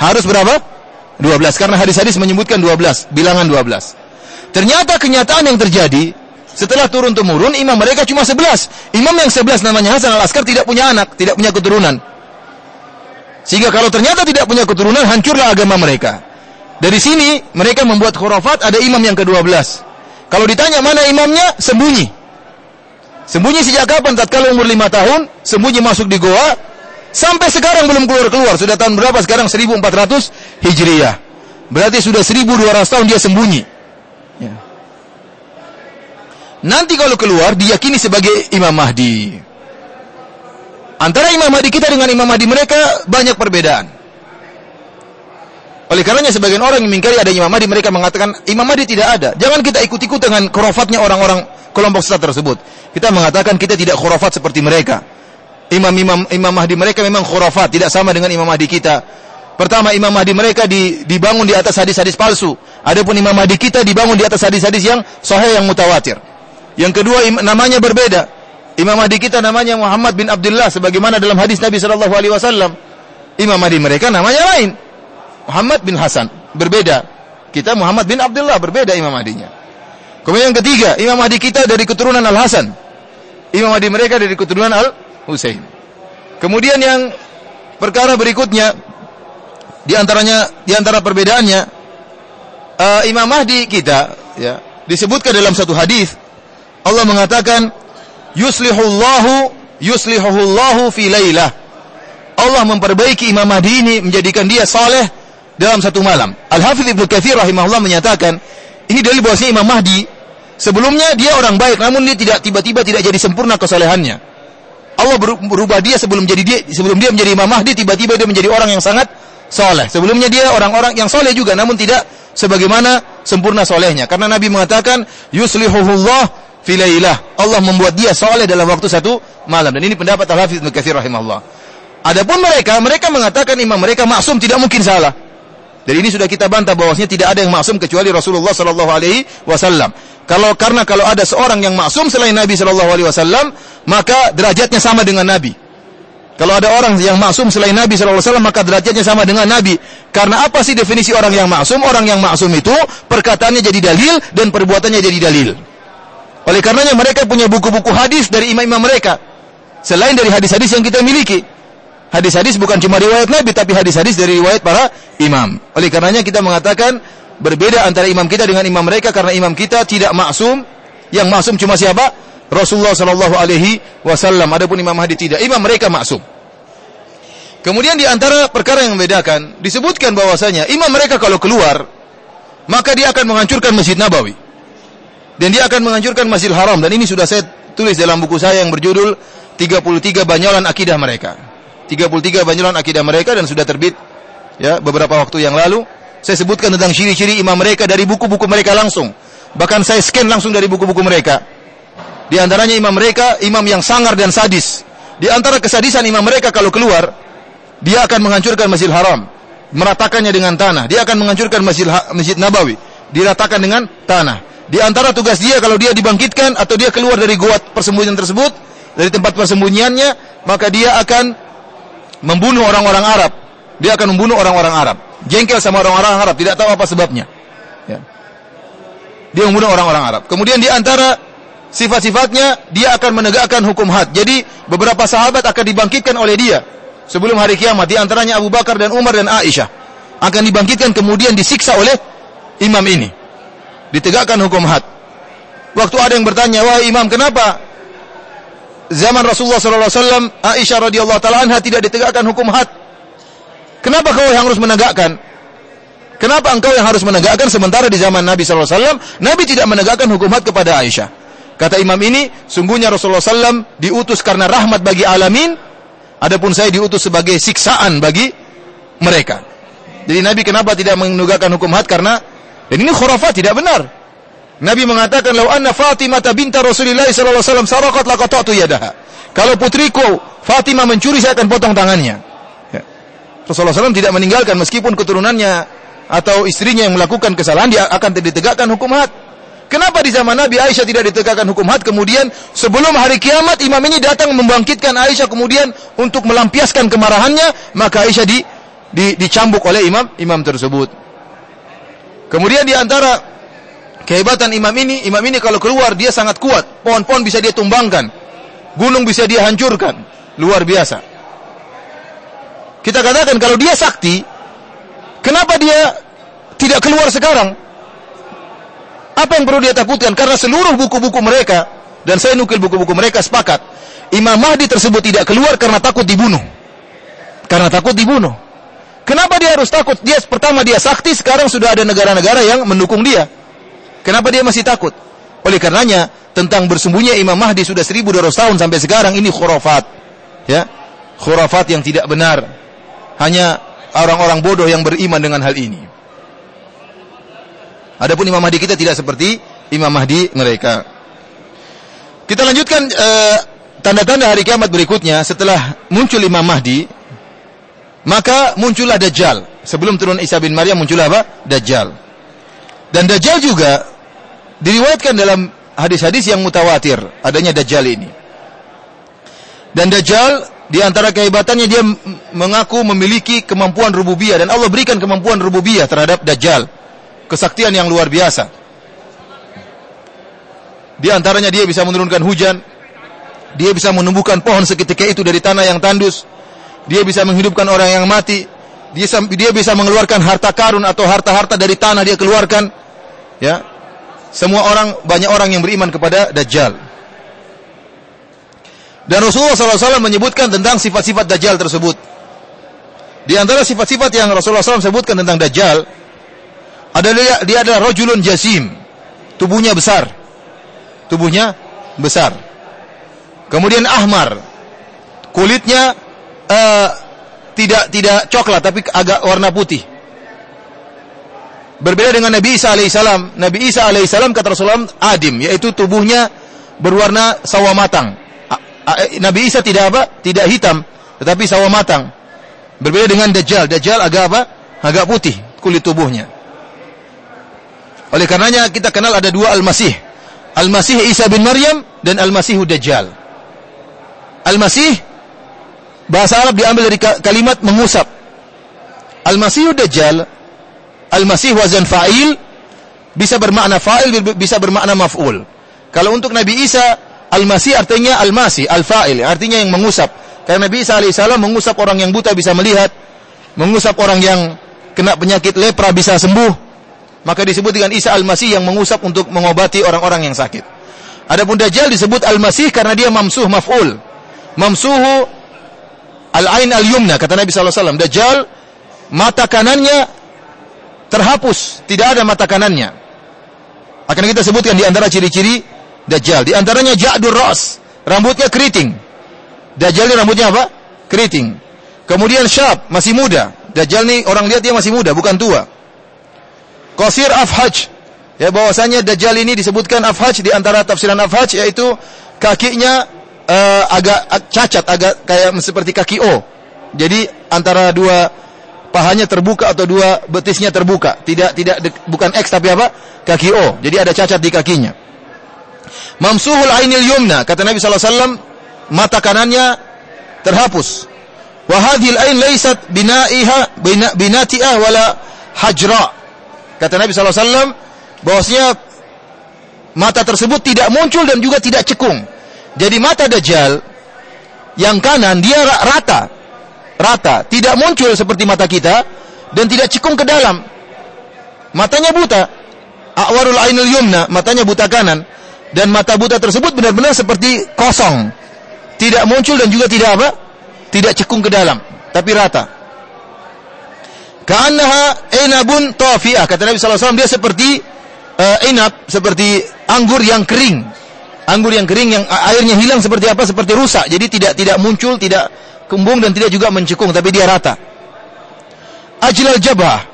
[SPEAKER 1] Harus berapa? 12 karena hadis-hadis menyebutkan 12, bilangan 12. Ternyata kenyataan yang terjadi setelah turun temurun imam mereka cuma 11. Imam yang 11 namanya Hasan al-Askar tidak punya anak, tidak punya keturunan. Sehingga kalau ternyata tidak punya keturunan, hancurlah agama mereka. Dari sini, mereka membuat khurafat, ada imam yang ke-12.
[SPEAKER 2] Kalau ditanya mana imamnya, sembunyi. Sembunyi sejak kapan? Tatkala umur lima tahun, sembunyi masuk di goa, sampai sekarang belum keluar-keluar. Sudah tahun berapa sekarang? 1400 Hijriah. Berarti sudah 1200 tahun dia sembunyi. Ya. Nanti kalau keluar, diyakini sebagai Imam Mahdi. Antara Imam Mahdi kita dengan Imam Mahdi mereka banyak perbedaan. Oleh karenanya sebagian orang yang mengingkari ada Imam Mahdi mereka mengatakan Imam Mahdi tidak ada. Jangan kita ikut-ikut dengan khurafatnya orang-orang kelompok sesat tersebut. Kita mengatakan kita tidak khurafat seperti mereka. Imam-imam Imam Mahdi mereka memang khurafat, tidak sama dengan Imam Mahdi kita. Pertama Imam Mahdi mereka di, dibangun di atas hadis-hadis palsu. Adapun Imam Mahdi kita dibangun di atas hadis-hadis yang sahih yang mutawatir. Yang kedua im, namanya berbeda. Imam Mahdi kita namanya Muhammad bin Abdullah sebagaimana dalam hadis Nabi sallallahu alaihi wasallam. Imam Mahdi mereka namanya lain. Muhammad bin Hasan. Berbeda. Kita Muhammad bin Abdullah. Berbeda Imam Mahdinya. Kemudian yang ketiga, Imam Mahdi kita dari keturunan Al-Hasan. Imam Mahdi mereka dari keturunan Al-Husain. Kemudian yang perkara berikutnya, di antaranya, di antara perbedaannya, uh, Imam Mahdi kita, ya, disebutkan dalam satu hadis, Allah mengatakan, yuslihullahu yuslihuhullahu fi lailah. Allah memperbaiki Imam Mahdi ini menjadikan dia saleh dalam satu malam. Al-Hafidh Ibnu Katsir rahimahullah menyatakan, ini dalil bahwasanya Imam Mahdi sebelumnya dia orang baik namun dia tidak tiba-tiba tidak jadi sempurna kesalehannya. Allah berubah dia sebelum jadi dia sebelum dia menjadi Imam Mahdi tiba-tiba dia menjadi orang yang sangat soleh. Sebelumnya dia orang-orang yang soleh juga namun tidak sebagaimana sempurna solehnya. Karena Nabi mengatakan yuslihuhullah filailah. Allah membuat dia soleh dalam waktu satu malam. Dan ini pendapat Al-Hafidh Ibnu rahimahullah. Adapun mereka, mereka mengatakan imam mereka maksum tidak mungkin salah. Dan ini sudah kita bantah bahwasanya tidak ada yang maksum kecuali Rasulullah sallallahu alaihi wasallam. Kalau karena kalau ada seorang yang maksum selain Nabi sallallahu alaihi wasallam, maka derajatnya sama dengan Nabi. Kalau ada orang yang maksum selain Nabi sallallahu alaihi wasallam, maka derajatnya sama dengan Nabi. Karena apa sih definisi orang yang maksum? Orang yang maksum itu perkataannya jadi dalil dan perbuatannya jadi dalil. Oleh karenanya mereka punya buku-buku hadis dari imam-imam mereka. Selain dari hadis-hadis yang kita miliki hadis-hadis bukan cuma riwayat Nabi tapi hadis-hadis dari riwayat para imam. Oleh karenanya kita mengatakan berbeda antara imam kita dengan imam mereka karena imam kita tidak maksum. Yang maksum cuma siapa? Rasulullah sallallahu alaihi wasallam. Adapun Imam Mahdi tidak. Imam mereka maksum. Kemudian di antara perkara yang membedakan disebutkan bahwasanya imam mereka kalau keluar maka dia akan menghancurkan Masjid Nabawi. Dan dia akan menghancurkan Masjidil Haram dan ini sudah saya tulis dalam buku saya yang berjudul 33 Banyolan Akidah Mereka. 33 banyolan akidah mereka dan sudah terbit ya beberapa waktu yang lalu. Saya sebutkan tentang ciri-ciri imam mereka dari buku-buku mereka langsung. Bahkan saya scan langsung dari buku-buku mereka. Di antaranya imam mereka, imam yang sangar dan sadis. Di antara kesadisan imam mereka kalau keluar, dia akan menghancurkan Masjid Haram, meratakannya dengan tanah. Dia akan menghancurkan Masjid Masjid Nabawi, diratakan dengan tanah. Di antara tugas dia kalau dia dibangkitkan atau dia keluar dari gua persembunyian tersebut, dari tempat persembunyiannya, maka dia akan membunuh orang-orang Arab. Dia akan membunuh orang-orang Arab. Jengkel sama orang-orang Arab, tidak tahu apa sebabnya. Ya. Dia membunuh orang-orang Arab. Kemudian di antara sifat-sifatnya, dia akan menegakkan hukum had. Jadi beberapa sahabat akan dibangkitkan oleh dia sebelum hari kiamat. Di antaranya Abu Bakar dan Umar dan Aisyah akan dibangkitkan kemudian disiksa oleh imam ini. Ditegakkan hukum had. Waktu ada yang bertanya, wah imam kenapa zaman Rasulullah SAW, Aisyah radhiyallahu taala anha tidak ditegakkan hukum had. Kenapa kau yang harus menegakkan? Kenapa engkau yang harus menegakkan sementara di zaman Nabi SAW, Nabi tidak menegakkan hukum had kepada Aisyah. Kata imam ini, sungguhnya Rasulullah SAW diutus karena rahmat bagi alamin, adapun saya diutus sebagai siksaan bagi mereka. Jadi Nabi kenapa tidak menegakkan hukum had? Karena, dan ini khurafat, tidak benar. Nabi mengatakan, "Lau anna Fatimah binta Rasulullah sallallahu alaihi wasallam saraqat laqata'tu yadaha." Kalau putriku Fatimah mencuri, saya akan potong tangannya. Rasulullah SAW tidak meninggalkan meskipun keturunannya atau istrinya yang melakukan kesalahan dia akan ditegakkan hukum had. Kenapa di zaman Nabi Aisyah tidak ditegakkan hukum had kemudian sebelum hari kiamat imam ini datang membangkitkan Aisyah kemudian untuk melampiaskan kemarahannya maka Aisyah di, di dicambuk oleh imam imam tersebut. Kemudian di antara Kehebatan imam ini, imam ini kalau keluar dia sangat kuat. Pohon-pohon bisa dia tumbangkan. Gunung bisa dia hancurkan. Luar biasa. Kita katakan kalau dia sakti, kenapa dia tidak keluar sekarang? Apa yang perlu dia takutkan? Karena seluruh buku-buku mereka dan saya nukil buku-buku mereka sepakat Imam Mahdi tersebut tidak keluar karena takut dibunuh. Karena takut dibunuh. Kenapa dia harus takut? Dia pertama dia sakti, sekarang sudah ada negara-negara yang mendukung dia. Kenapa dia masih takut? Oleh karenanya tentang bersembunyi Imam Mahdi sudah 1200 tahun sampai sekarang ini khurafat. Ya. Khurafat yang tidak benar. Hanya orang-orang bodoh yang beriman dengan hal ini. Adapun Imam Mahdi kita tidak seperti Imam Mahdi mereka. Kita lanjutkan eh, tanda-tanda uh, hari kiamat berikutnya setelah muncul Imam Mahdi, maka muncullah Dajjal. Sebelum turun Isa bin Maryam muncul apa? Dajjal. Dan Dajjal juga diriwayatkan dalam hadis-hadis yang mutawatir adanya Dajjal ini. Dan Dajjal di antara kehebatannya dia mengaku memiliki kemampuan rububiyah dan Allah berikan kemampuan rububiyah terhadap Dajjal kesaktian yang luar biasa. Di antaranya dia bisa menurunkan hujan, dia bisa menumbuhkan pohon seketika itu dari tanah yang tandus, dia bisa menghidupkan orang yang mati, dia dia bisa mengeluarkan harta karun atau harta-harta dari tanah dia keluarkan. Ya, semua orang banyak orang yang beriman kepada Dajjal. Dan Rasulullah SAW menyebutkan tentang sifat-sifat Dajjal tersebut. Di antara sifat-sifat yang Rasulullah SAW sebutkan tentang Dajjal, adalah dia adalah rojulun jasim. Tubuhnya besar. Tubuhnya besar. Kemudian ahmar. Kulitnya uh, tidak tidak coklat tapi agak warna putih. Berbeda dengan Nabi Isa alaihissalam. Nabi Isa alaihissalam kata Rasulullah adim, yaitu tubuhnya berwarna sawo matang. Nabi Isa tidak apa? Tidak hitam, tetapi sawo matang. Berbeda dengan Dajjal. Dajjal agak apa? Agak putih kulit tubuhnya. Oleh karenanya kita kenal ada dua Al-Masih. Al-Masih Isa bin Maryam dan Al-Masih Dajjal. Al-Masih bahasa Arab diambil dari kalimat mengusap. Al-Masih Dajjal Al-Masih wazan fa'il bisa bermakna fa'il bisa bermakna maf'ul. Kalau untuk Nabi Isa Al-Masih artinya Al-Masih, Al-Fa'il, artinya yang mengusap. Karena Nabi Isa alaihissalam mengusap orang yang buta bisa melihat, mengusap orang yang kena penyakit lepra bisa sembuh, maka disebut dengan Isa Al-Masih yang mengusap untuk mengobati orang-orang yang sakit. Adapun Dajjal disebut Al-Masih karena dia mamsuh maf'ul. Mamsuhu al-ain al-yumna kata Nabi sallallahu alaihi. Dajjal mata kanannya terhapus, tidak ada mata kanannya. Akan kita sebutkan di antara ciri-ciri Dajjal. Di antaranya ja'dur ras, rambutnya keriting. Dajjal ini rambutnya apa? Keriting. Kemudian syab, masih muda. Dajjal ini orang lihat dia masih muda, bukan tua. Qasir afhaj. Ya bahwasanya Dajjal ini disebutkan afhaj di antara tafsiran afhaj yaitu kakinya uh, agak cacat, agak kayak seperti kaki O. Jadi antara dua pahanya terbuka atau dua betisnya terbuka. Tidak tidak bukan X tapi apa? Kaki O. Jadi ada cacat di kakinya. Mamsuhul ainil yumna kata Nabi sallallahu alaihi wasallam mata kanannya terhapus. Wa hadhil ain laysat bina'iha binati'ah wala hajra. Kata Nabi SAW, bahwasanya mata tersebut tidak muncul dan juga tidak cekung. Jadi mata Dajjal yang kanan dia rata. Rata, tidak muncul seperti mata kita dan tidak cekung ke dalam. Matanya buta. Awarul ainul yumna, matanya buta kanan dan mata buta tersebut benar-benar seperti kosong. Tidak muncul dan juga tidak apa? Tidak cekung ke dalam, tapi rata. Ka'annaha inabun tafi'ah. Kata Nabi SAW, dia seperti uh, inab, seperti anggur yang kering. Anggur yang kering yang airnya hilang seperti apa? Seperti rusak. Jadi tidak tidak muncul, tidak kembung dan tidak juga mencekung, tapi dia rata. Ajlal jabah.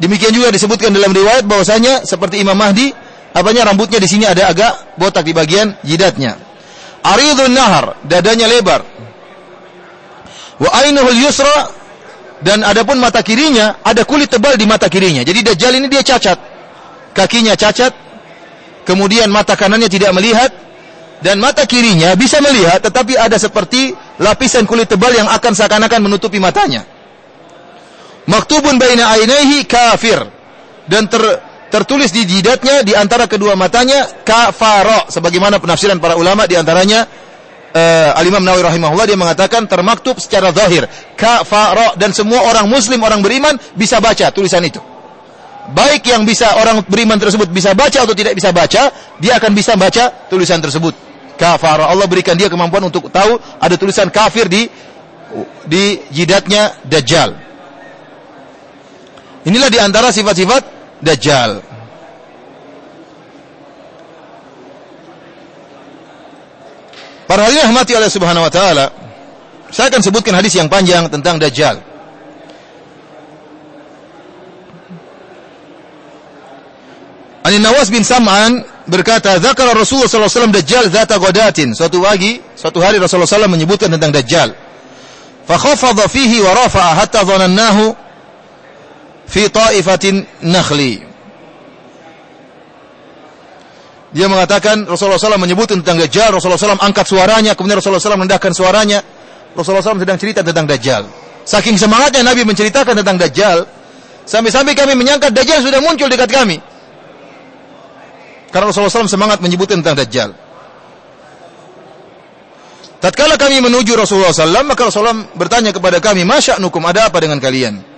[SPEAKER 2] Demikian juga disebutkan dalam riwayat bahwasanya seperti Imam Mahdi, apanya rambutnya di sini ada agak botak di bagian jidatnya. Aridun nahar, dadanya lebar. Wa ainuhul yusra dan adapun mata kirinya ada kulit tebal di mata kirinya. Jadi Dajjal ini dia cacat. Kakinya cacat. Kemudian mata kanannya tidak melihat dan mata kirinya bisa melihat tetapi ada seperti lapisan kulit tebal yang akan seakan-akan menutupi matanya. Maktubun baina ainaihi kafir dan ter, tertulis di jidatnya di antara kedua matanya kafaro sebagaimana penafsiran para ulama di antaranya uh, Al-Imam Nawawi rahimahullah dia mengatakan termaktub secara zahir kafara dan semua orang muslim orang beriman bisa baca tulisan itu baik yang bisa orang beriman tersebut bisa baca atau tidak bisa baca, dia akan bisa baca tulisan tersebut. Kafar. Allah berikan dia kemampuan untuk tahu ada tulisan kafir di di jidatnya Dajjal. Inilah di antara sifat-sifat Dajjal. Para hadirin rahmati oleh Subhanahu wa taala. Saya akan sebutkan hadis yang panjang tentang Dajjal. Ani Nawas bin Sam'an berkata, "Dzakara Rasulullah sallallahu alaihi wasallam Dajjal dzata ghadatin." Suatu pagi, suatu hari Rasulullah SAW menyebutkan tentang Dajjal. Fa khafadha fihi wa rafa'a hatta dhanannahu fi ta'ifatin nakhli. Dia mengatakan Rasulullah SAW menyebut tentang Dajjal, Rasulullah SAW angkat suaranya, kemudian Rasulullah SAW merendahkan suaranya. Rasulullah SAW sedang cerita tentang Dajjal. Saking semangatnya Nabi menceritakan tentang Dajjal, sampai-sampai kami menyangka Dajjal sudah muncul dekat kami. Karena Rasulullah SAW semangat menyebutkan tentang Dajjal. Tatkala kami menuju Rasulullah SAW, maka Rasulullah bertanya kepada kami, Masya nukum, ada apa dengan kalian?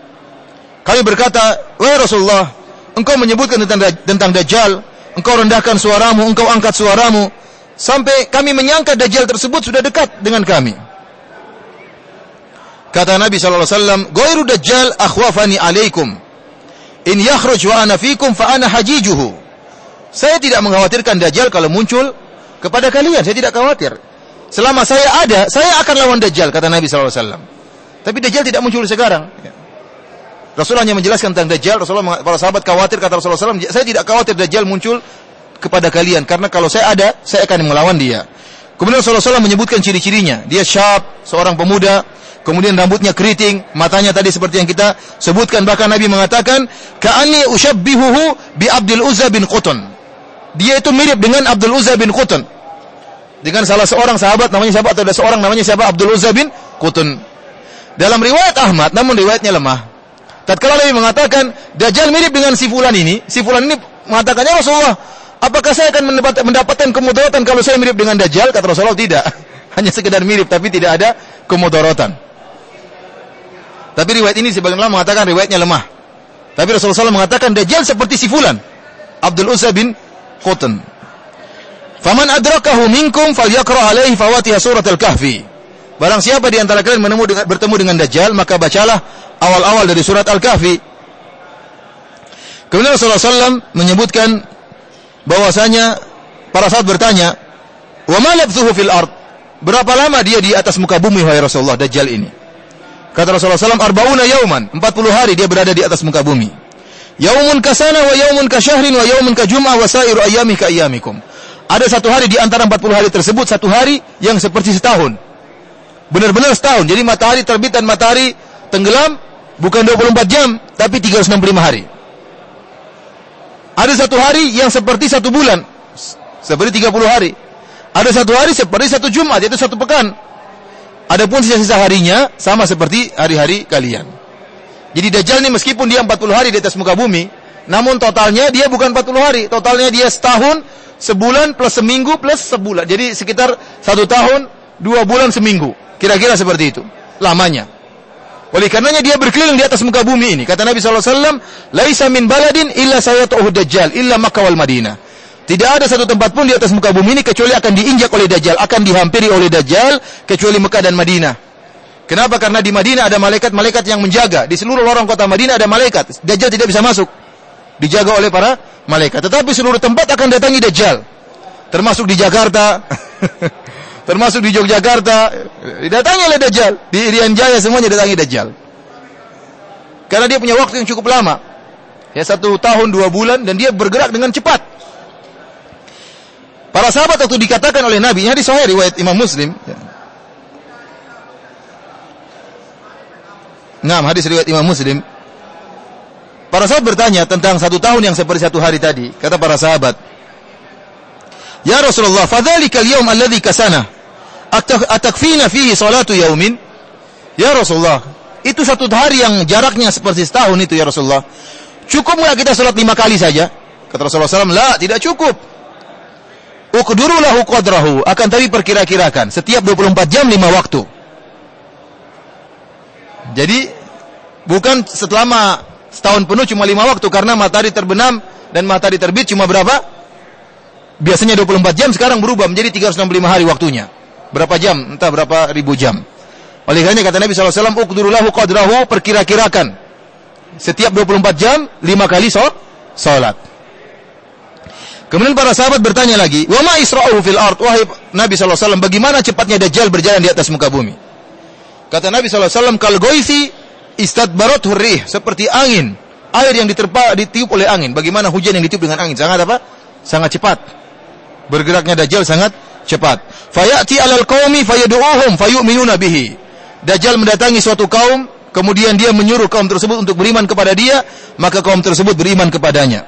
[SPEAKER 2] Kami berkata, Wahai Rasulullah, engkau menyebutkan tentang, tentang Dajjal, engkau rendahkan suaramu, engkau angkat suaramu, sampai kami menyangka Dajjal tersebut sudah dekat dengan kami. Kata Nabi SAW, Goiru Dajjal akhwafani alaikum. In yakhruj wa ana fikum fa ana hajijuhu. Saya tidak mengkhawatirkan Dajjal kalau muncul kepada kalian. Saya tidak khawatir. Selama saya ada, saya akan lawan Dajjal, kata Nabi SAW. Tapi Dajjal tidak muncul sekarang. Rasulullah hanya menjelaskan tentang Dajjal. Rasulullah, para sahabat khawatir, kata Rasulullah SAW, saya tidak khawatir Dajjal muncul kepada kalian. Karena kalau saya ada, saya akan melawan dia. Kemudian Rasulullah SAW menyebutkan ciri-cirinya. Dia syab, seorang pemuda. Kemudian rambutnya keriting, matanya tadi seperti yang kita sebutkan. Bahkan Nabi mengatakan, Ka'ani ushabbihuhu bi Abdul Uzza bin Qutun dia itu mirip dengan Abdul Uzza bin Qutun. Dengan salah seorang sahabat namanya siapa atau ada seorang namanya siapa Abdul Uzza bin Qutun. Dalam riwayat Ahmad namun riwayatnya lemah. Tatkala Nabi mengatakan Dajjal mirip dengan si fulan ini, si fulan ini mengatakannya Rasulullah, apakah saya akan mendapat, mendapatkan kemudaratan kalau saya mirip dengan Dajjal? Kata Rasulullah tidak. Hanya sekedar mirip tapi tidak ada kemudaratan. Tapi riwayat ini sebagian ulama mengatakan riwayatnya lemah. Tapi Rasulullah SAW mengatakan Dajjal seperti si fulan. Abdul Uzza bin Qutn. Faman adrakahu minkum falyaqra alaihi fawatiha surat al-kahfi. Barang siapa di antara kalian menemu dengan, bertemu dengan Dajjal, maka bacalah awal-awal dari surat Al-Kahfi. Kemudian Rasulullah SAW menyebutkan bahwasanya para sahabat bertanya, "Wa ma labthuhu fil ard?" Berapa lama dia di atas muka bumi wahai Rasulullah Dajjal ini? Kata Rasulullah SAW, "Arba'una yauman." 40 hari dia berada di atas muka bumi. Yaumun kasana wa yaumun kasyahrin wa yaumun kajum'ah wa sairu ayyami ka ayyamikum. Ada satu hari di antara 40 hari tersebut satu hari yang seperti setahun. Benar-benar setahun. Jadi matahari terbit dan matahari tenggelam bukan 24 jam tapi 365 hari. Ada satu hari yang seperti satu bulan. Seperti 30 hari. Ada satu hari seperti satu Jumat, yaitu satu pekan. Adapun sisa-sisa harinya sama seperti hari-hari kalian. Jadi Dajjal ini meskipun dia 40 hari di atas muka bumi, namun totalnya dia bukan 40 hari. Totalnya dia setahun, sebulan plus seminggu plus sebulan. Jadi sekitar satu tahun, dua bulan seminggu. Kira-kira seperti itu. Lamanya. Oleh karenanya dia berkeliling di atas muka bumi ini. Kata Nabi SAW, Laisa min baladin illa sayatuhu dajjal, illa Makkah wal Madinah. Tidak ada satu tempat pun di atas muka bumi ini kecuali akan diinjak oleh Dajjal, akan dihampiri oleh Dajjal kecuali Mekah dan Madinah. Kenapa? Karena di Madinah ada malaikat-malaikat yang menjaga. Di seluruh lorong kota Madinah ada malaikat. Dajjal tidak bisa masuk. Dijaga oleh para malaikat. Tetapi seluruh tempat akan datangi Dajjal. Termasuk di Jakarta. termasuk di Yogyakarta. Didatangi oleh Dajjal. Di Irian Jaya semuanya datangi Dajjal. Karena dia punya waktu yang cukup lama. Ya satu tahun dua bulan dan dia bergerak dengan cepat. Para sahabat waktu dikatakan oleh Nabi, ini Sahih riwayat Imam Muslim. Ya. Nah, hadis riwayat Imam Muslim. Para sahabat bertanya tentang satu tahun yang seperti satu hari tadi. Kata para sahabat, Ya Rasulullah, fadhalika al-yawm alladhi kasana. Atakfina fihi salatu yaumin? Ya Rasulullah, itu satu hari yang jaraknya seperti setahun itu ya Rasulullah. Cukup nggak kita salat lima kali saja? Kata Rasulullah SAW, la, tidak cukup. Uqduru lahu qadrahu. Akan tapi perkira-kirakan. Setiap 24 jam lima waktu. Jadi, bukan selama Setahun penuh cuma lima waktu karena matahari terbenam dan matahari terbit cuma berapa? Biasanya 24 jam sekarang berubah menjadi 365 hari waktunya. Berapa jam? Entah berapa ribu jam. Oleh karena kata Nabi SAW, Uqdurulahu qadrahu, perkira-kirakan. Setiap 24 jam, lima kali sholat. Kemudian para sahabat bertanya lagi, Wa ma fil art? Wahai Nabi SAW, bagaimana cepatnya Dajjal berjalan di atas muka bumi? Kata Nabi SAW, Kal goithi istadbarat hurrih. Seperti angin. Air yang diterpa, ditiup oleh angin. Bagaimana hujan yang ditiup dengan angin? Sangat apa? Sangat cepat. Bergeraknya Dajjal sangat cepat. Fayati alal qaumi fayadu'uhum fayu'minuna bihi. Dajjal mendatangi suatu kaum, kemudian dia menyuruh kaum tersebut untuk beriman kepada dia, maka kaum tersebut beriman kepadanya.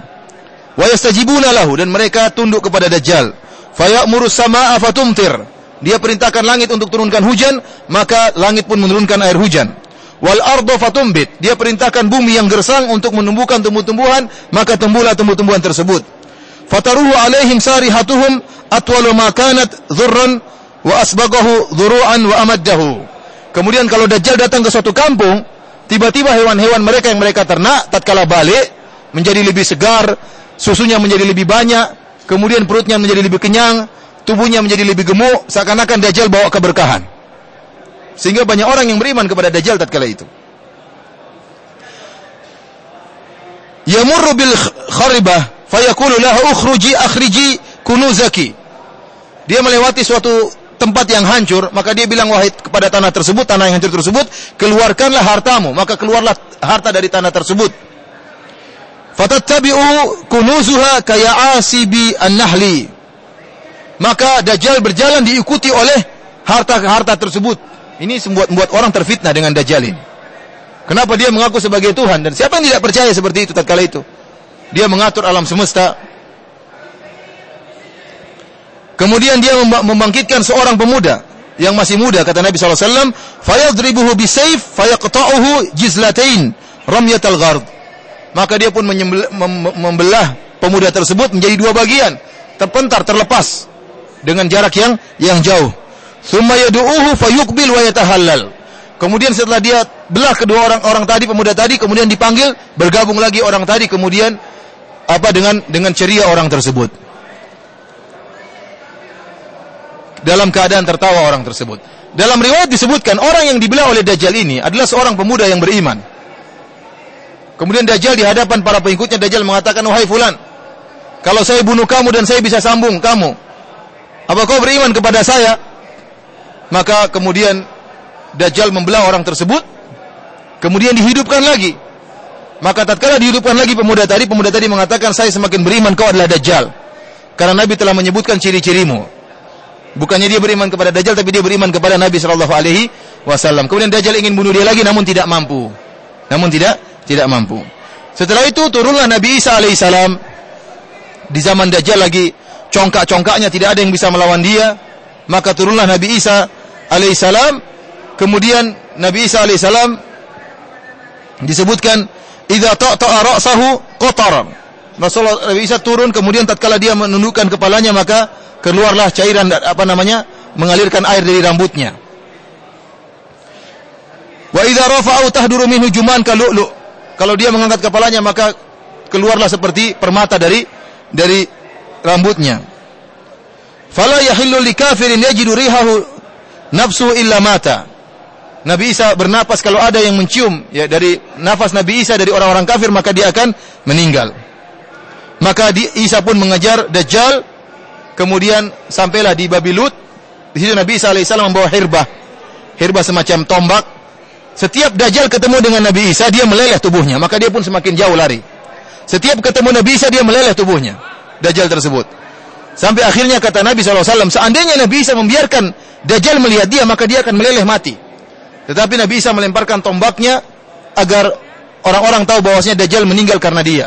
[SPEAKER 2] Wa yastajibuna lahu dan mereka tunduk kepada Dajjal. Fayamuru samaa'a fatumtir. Dia perintahkan langit untuk turunkan hujan, maka langit pun menurunkan air hujan. Wal ardo fatumbit. Dia perintahkan bumi yang gersang untuk menumbuhkan tumbuh-tumbuhan, maka tumbuhlah tumbuh-tumbuhan tersebut. Fataruhu alaihim sarihatuhum atwalu ma kanat dhurran wa asbagahu dhuru'an wa amaddahu. Kemudian kalau Dajjal datang ke suatu kampung, tiba-tiba hewan-hewan mereka yang mereka ternak tatkala balik menjadi lebih segar, susunya menjadi lebih banyak, kemudian perutnya menjadi lebih kenyang, tubuhnya menjadi lebih gemuk, seakan-akan Dajjal bawa keberkahan. Sehingga banyak orang yang beriman kepada Dajjal tatkala itu. Yamurru bil kharibah fayaqulu lahu ukhruji akhriji kunuzaki. Dia melewati suatu tempat yang hancur, maka dia bilang wahai kepada tanah tersebut, tanah yang hancur tersebut, keluarkanlah hartamu, maka keluarlah harta dari tanah tersebut. Fatattabi'u kunuzuha kaya'asibi an-nahli. Maka Dajjal berjalan diikuti oleh harta-harta tersebut. Ini membuat membuat orang terfitnah dengan Dajjal ini. Kenapa dia mengaku sebagai Tuhan dan siapa yang tidak percaya seperti itu tatkala itu? Dia mengatur alam semesta, Kemudian dia membangkitkan seorang pemuda yang masih muda kata Nabi sallallahu alaihi wasallam, "Fayadribuhu bisayf fayaqta'uhu jizlatain ramyatal ghard." Maka dia pun membelah pemuda tersebut menjadi dua bagian, terpentar, terlepas dengan jarak yang yang jauh. Tsumma yad'uhu fayuqbil wa yatahallal. Kemudian setelah dia belah kedua orang orang tadi pemuda tadi kemudian dipanggil bergabung lagi orang tadi kemudian apa dengan dengan ceria orang tersebut. dalam keadaan tertawa orang tersebut. Dalam riwayat disebutkan orang yang dibelah oleh Dajjal ini adalah seorang pemuda yang beriman. Kemudian Dajjal di hadapan para pengikutnya Dajjal mengatakan, "Wahai fulan, kalau saya bunuh kamu dan saya bisa sambung kamu, apa kau beriman kepada saya?" Maka kemudian Dajjal membelah orang tersebut, kemudian dihidupkan lagi. Maka tatkala dihidupkan lagi pemuda tadi, pemuda tadi mengatakan, "Saya semakin beriman kau adalah Dajjal." Karena Nabi telah menyebutkan ciri-cirimu. Bukannya dia beriman kepada Dajjal tapi dia beriman kepada Nabi sallallahu alaihi wasallam. Kemudian Dajjal ingin bunuh dia lagi namun tidak mampu. Namun tidak tidak mampu. Setelah itu turunlah Nabi Isa alaihissalam di zaman Dajjal lagi congkak-congkaknya tidak ada yang bisa melawan dia. Maka turunlah Nabi Isa alaihissalam. Kemudian Nabi Isa alaihissalam disebutkan idza ta'ta'a ra'sahu qatara. Rasulullah Nabi Isa turun kemudian tatkala dia menundukkan kepalanya maka keluarlah cairan apa namanya mengalirkan air dari rambutnya. Wa idza rafa'u tahduru minhu juman kalu'lu. Kalau dia mengangkat kepalanya maka keluarlah seperti permata dari dari rambutnya. Fala yahillu likafirin yajidu rihahu nafsu illa mata. Nabi Isa bernapas kalau ada yang mencium ya dari nafas Nabi Isa dari orang-orang kafir maka dia akan meninggal. Maka di, Isa pun mengejar Dajjal Kemudian sampailah di Babi Lut. Di situ Nabi Isa alaihissalam membawa hirbah. Hirbah semacam tombak. Setiap Dajjal ketemu dengan Nabi Isa, dia meleleh tubuhnya. Maka dia pun semakin jauh lari. Setiap ketemu Nabi Isa, dia meleleh tubuhnya. Dajjal tersebut. Sampai akhirnya kata Nabi SAW, seandainya Nabi Isa membiarkan Dajjal melihat dia, maka dia akan meleleh mati. Tetapi Nabi Isa melemparkan tombaknya agar orang-orang tahu bahwasanya Dajjal meninggal karena dia.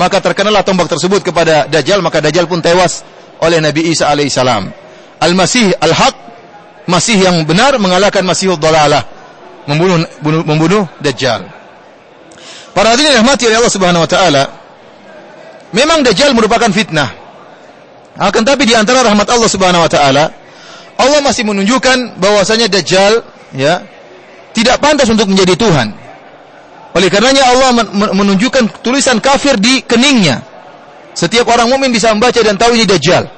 [SPEAKER 2] Maka terkenalah tombak tersebut kepada Dajjal, maka Dajjal pun tewas oleh Nabi Isa alaihissalam. Al-Masih al-Haq, Masih yang benar mengalahkan Masihul Dalalah, membunuh bunuh, membunuh Dajjal. Para hadirin rahmati oleh Allah Subhanahu wa taala, memang Dajjal merupakan fitnah. Akan tapi di antara rahmat Allah Subhanahu wa taala, Allah masih menunjukkan bahwasanya Dajjal ya tidak pantas untuk menjadi Tuhan. Oleh karenanya Allah menunjukkan tulisan kafir di keningnya. Setiap orang mukmin bisa membaca dan tahu ini dajjal.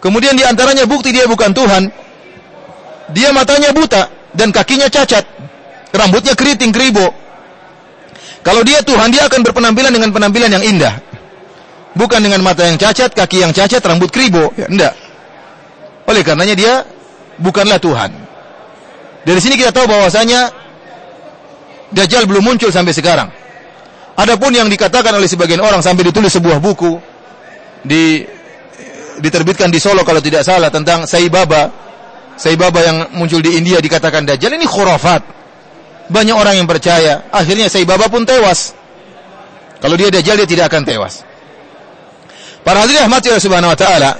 [SPEAKER 2] Kemudian di antaranya bukti dia bukan Tuhan. Dia matanya buta dan kakinya cacat. Rambutnya keriting keribo. Kalau dia Tuhan, dia akan berpenampilan dengan penampilan yang indah. Bukan dengan mata yang cacat, kaki yang cacat, rambut keribo. Ya. Oleh karenanya dia bukanlah Tuhan. Dari sini kita tahu bahwasanya Dajjal belum muncul sampai sekarang. Adapun yang dikatakan oleh sebagian orang sampai ditulis sebuah buku di diterbitkan di Solo kalau tidak salah tentang Sai Baba. Sai Baba yang muncul di India dikatakan Dajjal ini khurafat. Banyak orang yang percaya. Akhirnya Sai Baba pun tewas. Kalau dia Dajjal dia tidak akan tewas. Para hadirin rahmati Allah Subhanahu wa taala,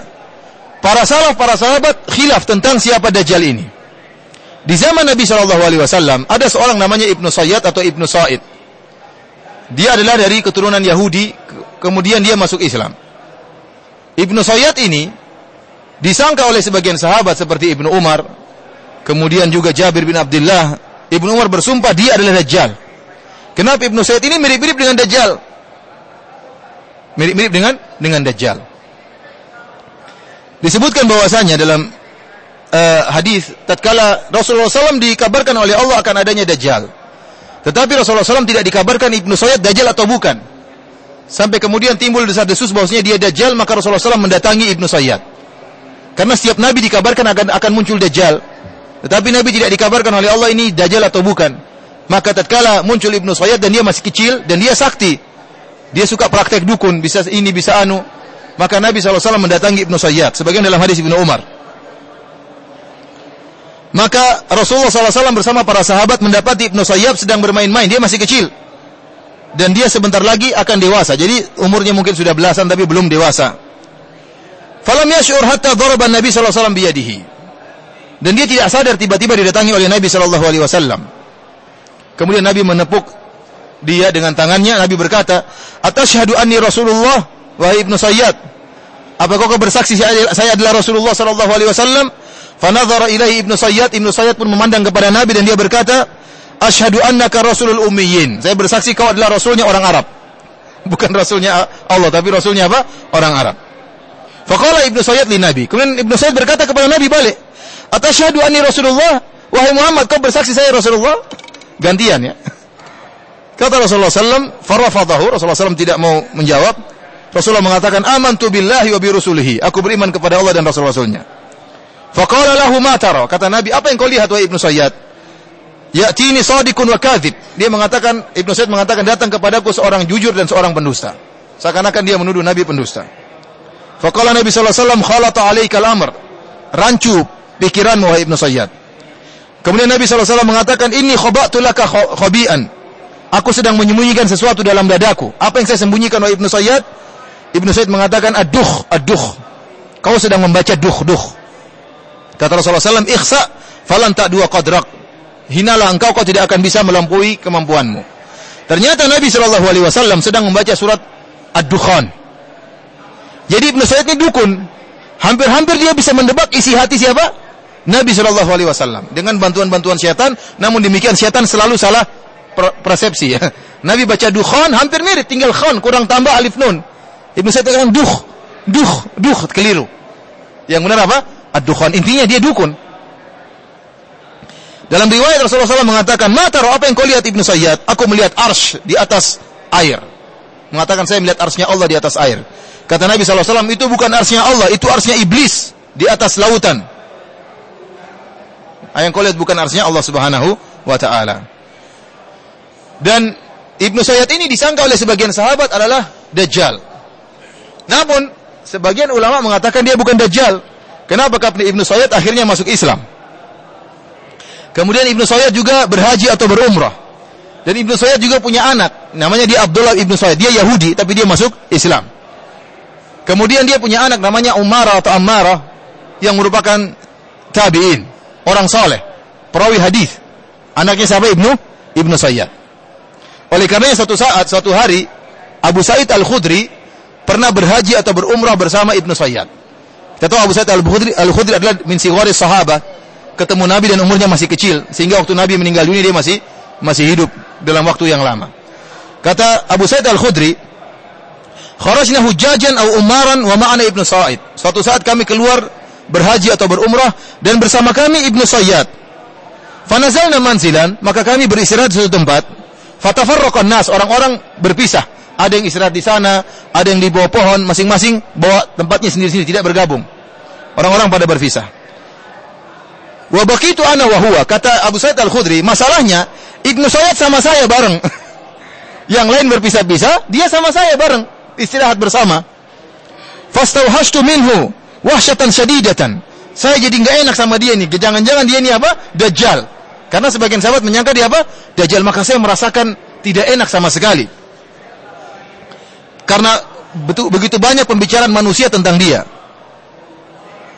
[SPEAKER 2] para salaf, para sahabat khilaf tentang siapa Dajjal ini. Di zaman Nabi Shallallahu Alaihi Wasallam ada seorang namanya Ibnu Sayyid atau Ibnu Said. Dia adalah dari keturunan Yahudi, kemudian dia masuk Islam. Ibnu Sayyid ini disangka oleh sebagian sahabat seperti Ibnu Umar, kemudian juga Jabir bin Abdullah. Ibnu Umar bersumpah dia adalah Dajjal. Kenapa Ibnu Sayyid ini mirip-mirip dengan Dajjal? Mirip-mirip dengan dengan Dajjal. Disebutkan bahwasanya dalam uh, hadis tatkala Rasulullah SAW dikabarkan oleh Allah akan adanya Dajjal. Tetapi Rasulullah SAW tidak dikabarkan Ibnu Sayyid Dajjal atau bukan. Sampai kemudian timbul desas-desus bahwasanya dia Dajjal, maka Rasulullah SAW mendatangi Ibnu Sayyid. Karena setiap Nabi dikabarkan akan akan muncul Dajjal. Tetapi Nabi tidak dikabarkan oleh Allah ini Dajjal atau bukan. Maka tatkala muncul Ibnu Sayyid dan dia masih kecil dan dia sakti. Dia suka praktek dukun, bisa ini bisa anu. Maka Nabi SAW mendatangi Ibnu Sayyid. Sebagian dalam hadis Ibnu Umar. Maka Rasulullah SAW bersama para sahabat mendapati Ibnu Sayyid sedang bermain-main. Dia masih kecil dan dia sebentar lagi akan dewasa. Jadi umurnya mungkin sudah belasan tapi belum dewasa. Falam yash'ur hatta daraba Nabi wasallam biyadihi. Dan dia tidak sadar tiba-tiba didatangi oleh Nabi wasallam. Kemudian Nabi menepuk dia dengan tangannya. Nabi berkata, "Atasyhadu anni Rasulullah wahai Ibnu Sayyad?" Apakah kau bersaksi saya adalah Rasulullah sallallahu alaihi wasallam? Fanadhara ilaihi Ibnu Sayyad, Ibnu Sayyad pun memandang kepada Nabi dan dia berkata, Ashhadu annaka rasulul ummiyin. Saya bersaksi kau adalah rasulnya orang Arab. Bukan rasulnya Allah, tapi rasulnya apa? Orang Arab. Faqala Ibnu Sayyid li Nabi. Kemudian Ibnu Sayyid berkata kepada Nabi balik, "Atashhadu anni Rasulullah?" Wahai Muhammad, kau bersaksi saya Rasulullah? Gantian ya. Kata Rasulullah SAW, farafadahu. Rasulullah SAW tidak mau menjawab. Rasulullah mengatakan, amantu billahi wa bi rusulihi. Aku beriman kepada Allah dan Rasul-Rasulnya. Faqala lahu ma. Kata Nabi, apa yang kau lihat wahai Ibnu Sayyid? Ya'tini sadiqun wa kadzib. Dia mengatakan Ibnu Sa'id mengatakan datang kepadaku seorang jujur dan seorang pendusta. Seakan-akan dia menuduh Nabi pendusta. Faqala Nabi sallallahu alaihi wasallam khalata. Rancu pikiranmu wahai Ibnu Sayyid. Kemudian Nabi sallallahu alaihi wasallam mengatakan inni khaba'tu laka khabi'an. Aku sedang menyembunyikan sesuatu dalam dadaku. Apa yang saya sembunyikan wahai Ibnu Sayyid? Ibnu Sayyid mengatakan aduh, aduh. Kau sedang membaca duh, duh. Kata Rasulullah SAW, ikhsa falan tak dua qadrak hinalah engkau kau tidak akan bisa melampaui kemampuanmu. Ternyata Nabi Shallallahu Alaihi Wasallam sedang membaca surat Ad-Dukhan. Jadi Ibnu Sayyid ini dukun. Hampir-hampir dia bisa mendebak isi hati siapa? Nabi Shallallahu Alaihi Wasallam dengan bantuan-bantuan syaitan. Namun demikian syaitan selalu salah persepsi. Ya. Nabi baca Dukhan hampir mirip, tinggal khan kurang tambah alif nun. Ibnu Sayyid katakan duh, duh, duh keliru. Yang benar apa? Ad-Dukhan. Intinya dia dukun. Dalam riwayat Rasulullah SAW mengatakan, Mata apa yang kau lihat Ibnu Sayyid? Aku melihat arsh di atas air. Mengatakan saya melihat arsnya Allah di atas air. Kata Nabi SAW, itu bukan arsnya Allah, itu arsnya iblis di atas lautan. Yang kau lihat bukan arsnya Allah Subhanahu wa Ta'ala. Dan Ibnu Sayyid ini disangka oleh sebagian sahabat adalah Dajjal. Namun, sebagian ulama mengatakan dia bukan Dajjal. Kenapa? Karena Ibnu Sayyid akhirnya masuk Islam. Kemudian Ibnu Sayyid juga berhaji atau berumrah. Dan Ibnu Sayyid juga punya anak, namanya dia Abdullah Ibnu Sayyid. Dia Yahudi tapi dia masuk Islam. Kemudian dia punya anak namanya Umarah atau Ammarah yang merupakan tabi'in, orang soleh, perawi hadis. Anaknya siapa Ibnu? Ibnu Sayyid. Oleh karenanya suatu saat, suatu hari Abu Sa'id Al-Khudri pernah berhaji atau berumrah bersama Ibnu Sayyid. Kita tahu Abu Sa'id Al-Khudri, Al-Khudri adalah min sigharis sahabat ketemu Nabi dan umurnya masih kecil sehingga waktu Nabi meninggal dunia dia masih masih hidup dalam waktu yang lama. Kata Abu Sa'id Al-Khudri, "Kharajna hujjajan aw umaran wa ma'ana Ibnu Sa'id." Suatu saat kami keluar berhaji atau berumrah dan bersama kami Ibnu Sayyad. Fanazalna manzilan, maka kami beristirahat di suatu tempat. Fatafarraqan nas, orang-orang berpisah. Ada yang istirahat di sana, ada yang di bawah pohon, masing-masing bawa tempatnya sendiri-sendiri, tidak bergabung. Orang-orang pada berpisah. Wa baqitu ana wa huwa, kata Abu Sa'id Al-Khudri, masalahnya Ibnu Sayyad sama saya bareng. yang lain berpisah-pisah, dia sama saya bareng, istirahat bersama. Fastauhashtu minhu wahsyatan syadidatan. Saya jadi nggak enak sama dia nih. Jangan-jangan dia ini apa? Dajjal. Karena sebagian sahabat menyangka dia apa? Dajjal. Maka saya merasakan tidak enak sama sekali. Karena begitu banyak pembicaraan manusia tentang dia.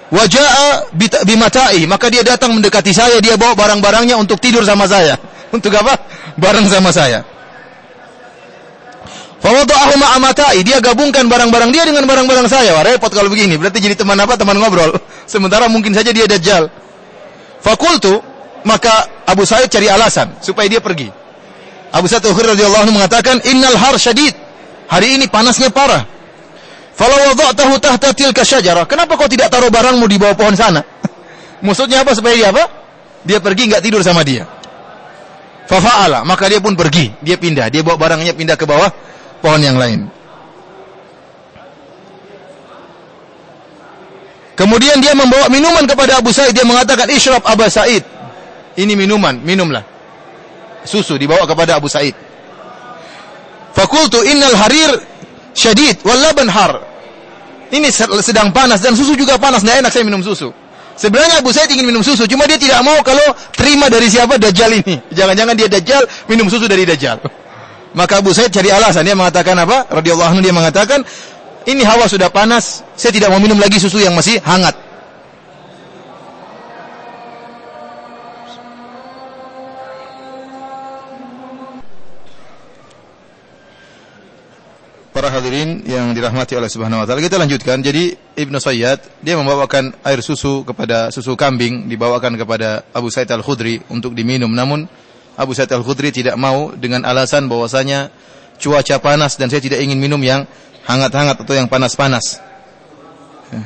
[SPEAKER 2] Waja'a bimatai, maka dia datang mendekati saya, dia bawa barang-barangnya untuk tidur sama saya. Untuk apa? Barang sama saya. Fawada'ahu ma'amatai. Dia gabungkan barang-barang dia dengan barang-barang saya. Wah, repot kalau begini. Berarti jadi teman apa? Teman ngobrol. Sementara mungkin saja dia dajjal. Fakultu, maka Abu Sa'id cari alasan supaya dia pergi. Abu Sa'id Al-Khudri radhiyallahu anhu mengatakan, "Innal har syadid." Hari ini panasnya parah. Falau wada'tahu tahta tilka syajarah. Kenapa kau tidak taruh barangmu di bawah pohon sana? Maksudnya apa supaya dia apa? Dia pergi nggak tidur sama dia. Fafa'ala, maka dia pun pergi. Dia pindah, dia bawa barangnya pindah ke bawah pohon yang lain. Kemudian dia membawa minuman kepada Abu Sa'id. Dia mengatakan, Ishrab Abu Sa'id. Ini minuman, minumlah. Susu dibawa kepada Abu Sa'id. Fakultu innal harir syadid wal laban har. Ini sedang panas dan susu juga panas. Tidak enak saya minum susu. Sebenarnya Abu Sa'id ingin minum susu, cuma dia tidak mau kalau terima dari siapa Dajjal ini. Jangan-jangan dia Dajjal minum susu dari Dajjal. Maka Abu Said cari alasan. Dia mengatakan apa? Radhiyallahu anhu dia mengatakan, ini hawa sudah panas, saya tidak mau minum lagi susu yang masih hangat. Para hadirin yang dirahmati oleh Subhanahu wa taala, kita lanjutkan. Jadi Ibnu Sayyad dia membawakan air susu kepada susu kambing dibawakan kepada Abu Sa'id Al-Khudri untuk diminum. Namun Abu Sa'id Al-Khudri tidak mau dengan alasan bahwasanya cuaca panas dan saya tidak ingin minum yang hangat-hangat atau yang panas-panas. Ya.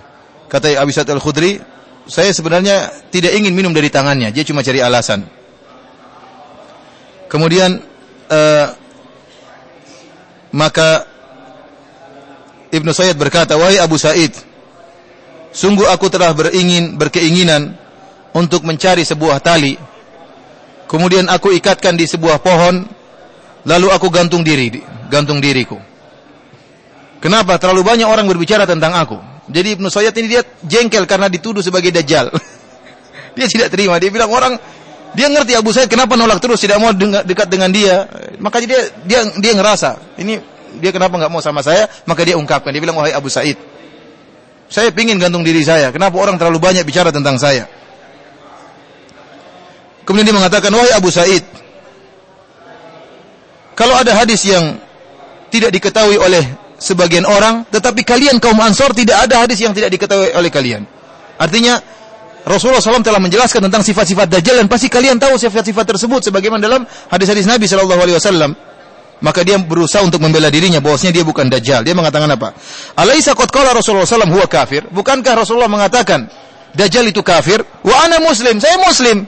[SPEAKER 2] Kata Abu Sa'id Al-Khudri, saya sebenarnya tidak ingin minum dari tangannya, dia cuma cari alasan. Kemudian uh, maka Ibnu Sayyid berkata, "Wahai Abu Sa'id, sungguh aku telah beringin berkeinginan untuk mencari sebuah tali Kemudian aku ikatkan di sebuah pohon, lalu aku gantung diri, gantung diriku. Kenapa? Terlalu banyak orang berbicara tentang aku. Jadi Ibnu Sayyid ini dia jengkel karena dituduh sebagai dajjal. dia tidak terima. Dia bilang orang dia ngerti Abu Said kenapa nolak terus tidak mau dekat dengan dia. Maka dia dia dia ngerasa ini dia kenapa nggak mau sama saya? Maka dia ungkapkan. Dia bilang wahai Abu Said, saya pingin gantung diri saya. Kenapa orang terlalu banyak bicara tentang saya? Kemudian dia mengatakan, wahai Abu Said, kalau ada hadis yang tidak diketahui oleh sebagian orang, tetapi kalian kaum Ansor tidak ada hadis yang tidak diketahui oleh kalian. Artinya Rasulullah SAW telah menjelaskan tentang sifat-sifat Dajjal dan pasti kalian tahu sifat-sifat tersebut sebagaimana dalam hadis-hadis Nabi Shallallahu Alaihi Wasallam. Maka dia berusaha untuk membela dirinya bahwasanya dia bukan Dajjal. Dia mengatakan apa? Alaisa qad qala Rasulullah SAW huwa kafir? Bukankah Rasulullah mengatakan Dajjal itu kafir? Wa ana muslim. Saya muslim.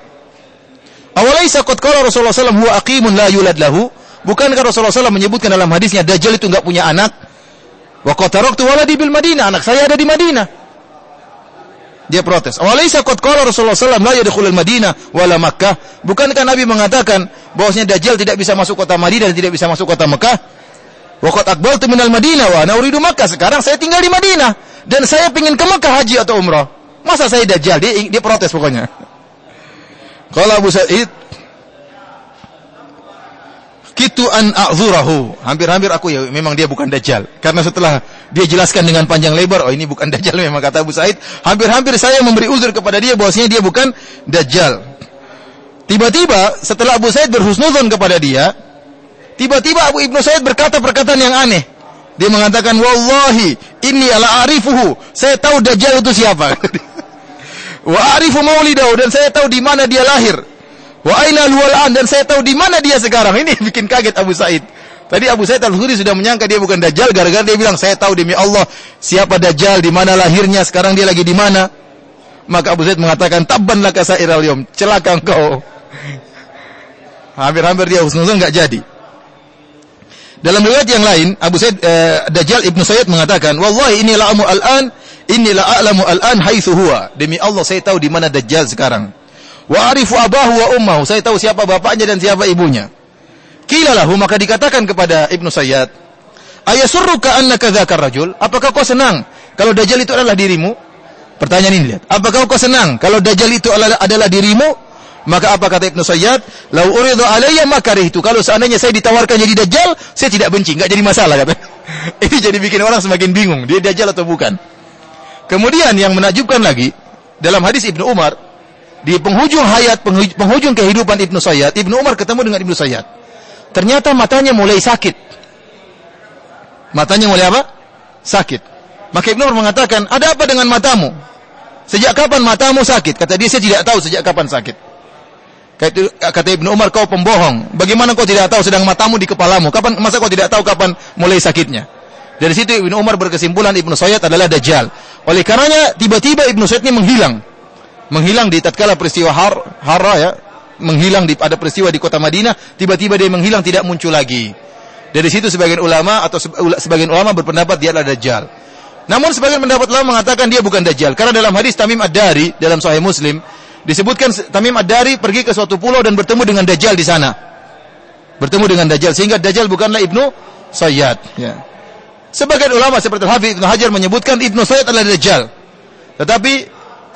[SPEAKER 2] Awalaisa qad qala Rasulullah SAW huwa aqimun la yulad lahu? Bukankah Rasulullah SAW menyebutkan dalam hadisnya Dajjal itu enggak punya anak? Wa qad taraktu waladi bil Madinah, anak saya ada di Madinah. Dia protes. Awalaisa qad qala Rasulullah SAW la yadkhulul Madinah wala Makkah? Bukankah Nabi mengatakan bahwasanya Dajjal tidak bisa masuk kota Madinah dan tidak bisa masuk kota Mekah? Wa qad aqbaltu Madinah wa ana uridu Makkah. Sekarang saya tinggal di Madinah dan saya ingin ke Mekah haji atau umrah. Masa saya Dajjal? Dia, dia protes pokoknya. Kalau Abu Sa'id Kitu an a'zurahu. Hampir-hampir aku ya memang dia bukan dajjal. Karena setelah dia jelaskan dengan panjang lebar, oh ini bukan dajjal memang kata Abu Said, hampir-hampir saya memberi uzur kepada dia bahwasanya dia bukan dajjal. Tiba-tiba setelah Abu Said berhusnudzon kepada dia, tiba-tiba Abu Ibnu Said berkata perkataan yang aneh. Dia mengatakan, "Wallahi, inni ala arifuhu." Saya tahu dajjal itu siapa. Wa arifu maulidahu dan saya tahu di mana dia lahir. Wa aina luwalan dan saya tahu di mana dia sekarang. Ini bikin kaget Abu Said. Tadi Abu Said Al-Khudri sudah menyangka dia bukan Dajjal gara-gara dia bilang saya tahu demi Allah siapa Dajjal, di mana lahirnya, sekarang dia lagi di mana. Maka Abu Said mengatakan tabban laka sairal yom, celaka engkau. Hampir-hampir dia husnuzon enggak jadi. Dalam riwayat yang lain, Abu Said eh, Dajjal Ibnu Sayyid mengatakan, "Wallahi inni la'amu al-an, inni la'alamu al-an haitsu huwa." Demi Allah saya tahu di mana Dajjal sekarang. Wa arifu abahu wa ummahu. Saya tahu siapa bapaknya dan siapa ibunya. Kila lahu maka dikatakan kepada Ibnu Sayyad, "Ayasurruka annaka dzakar rajul?" Apakah kau senang kalau dajjal itu adalah dirimu? Pertanyaan ini lihat. Apakah kau senang kalau dajjal itu adalah, adalah dirimu? Maka apa kata Ibnu Sayyad? "Lau uridu alayya itu. Kalau seandainya saya ditawarkan jadi dajjal, saya tidak benci, enggak jadi masalah kata. ini jadi bikin orang semakin bingung, dia dajjal atau bukan. Kemudian yang menakjubkan lagi, dalam hadis Ibnu Umar, di penghujung hayat, penghujung kehidupan Ibnu Sayyad, Ibnu Umar ketemu dengan Ibnu Sayyad. Ternyata matanya mulai sakit. Matanya mulai apa? Sakit. Maka Ibnu Umar mengatakan, ada apa dengan matamu? Sejak kapan matamu sakit? Kata dia, saya tidak tahu sejak kapan sakit. Kata Ibnu Umar, kau pembohong. Bagaimana kau tidak tahu sedang matamu di kepalamu? Kapan masa kau tidak tahu kapan mulai sakitnya? Dari situ Ibnu Umar berkesimpulan Ibnu Sayyid adalah dajjal. Oleh karenanya tiba-tiba Ibnu Sayyid ini menghilang. Menghilang di tatkala peristiwa har, Harra ya, menghilang di ada peristiwa di kota Madinah, tiba-tiba dia menghilang tidak muncul lagi. Dari situ sebagian ulama atau sebagian ulama berpendapat dia adalah dajjal. Namun sebagian pendapat ulama mengatakan dia bukan dajjal karena dalam hadis Tamim Ad-Dari dalam Sahih Muslim disebutkan Tamim Ad-Dari pergi ke suatu pulau dan bertemu dengan dajjal di sana. Bertemu dengan dajjal sehingga dajjal bukanlah Ibnu Sayyad ya. Sebagian ulama seperti Hafiz Ibnu Hajar menyebutkan Ibnu Sayyad adalah dajjal. Tetapi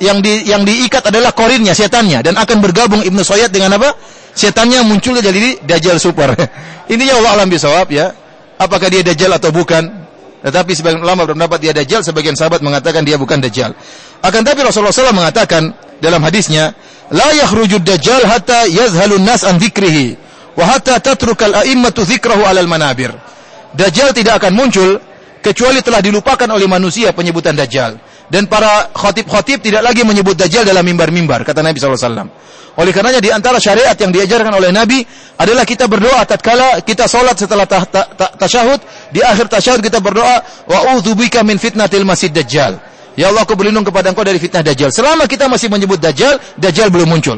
[SPEAKER 2] yang di yang diikat adalah korinnya, setannya dan akan bergabung Ibnu Sayyid dengan apa? Setannya muncul jadi dajjal super. Intinya Allah alam bisawab ya. Apakah dia dajjal atau bukan? Tetapi sebagian ulama berpendapat dia dajjal, sebagian sahabat mengatakan dia bukan dajjal. Akan tapi Rasulullah SAW mengatakan dalam hadisnya, la yakhrujud dajjal hatta yazhalun nas an dzikrihi wa hatta tatrukal a'immatu dzikrahu alal manabir. Dajjal tidak akan muncul kecuali telah dilupakan oleh manusia penyebutan dajjal dan para khatib-khatib tidak lagi menyebut dajjal dalam mimbar-mimbar kata Nabi SAW. Oleh karenanya di antara syariat yang diajarkan oleh Nabi adalah kita berdoa tatkala kita salat setelah ta ta ta tasyahud di akhir tasyahud kita berdoa wa udzubika min fitnatil masjid dajjal. Ya Allah aku berlindung kepada engkau dari fitnah dajjal. Selama kita masih menyebut dajjal, dajjal belum muncul.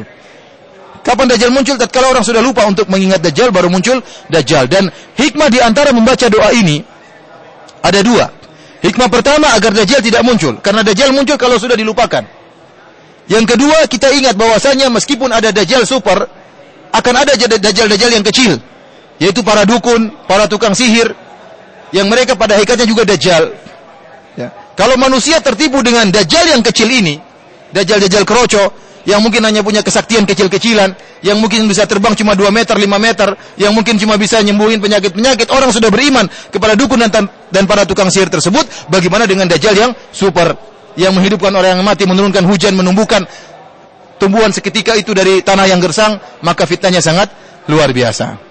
[SPEAKER 2] Kapan dajjal muncul? Tatkala orang sudah lupa untuk mengingat dajjal baru muncul dajjal dan hikmah di antara membaca doa ini ada dua. Hikmah pertama agar Dajjal tidak muncul. Karena Dajjal muncul kalau sudah dilupakan. Yang kedua, kita ingat bahwasanya meskipun ada Dajjal super, akan ada Dajjal-Dajjal yang kecil. Yaitu para dukun, para tukang sihir, yang mereka pada hakikatnya juga Dajjal. Ya. Kalau manusia tertipu dengan Dajjal yang kecil ini, Dajjal-Dajjal keroco, yang mungkin hanya punya kesaktian kecil-kecilan, yang mungkin bisa terbang cuma 2 meter, 5 meter, yang mungkin cuma bisa nyembuhin penyakit-penyakit. Orang sudah beriman kepada dukun dan, dan para tukang sihir tersebut. Bagaimana dengan Dajjal yang super, yang menghidupkan orang yang mati, menurunkan hujan, menumbuhkan tumbuhan seketika itu dari tanah yang gersang, maka fitnahnya sangat luar biasa.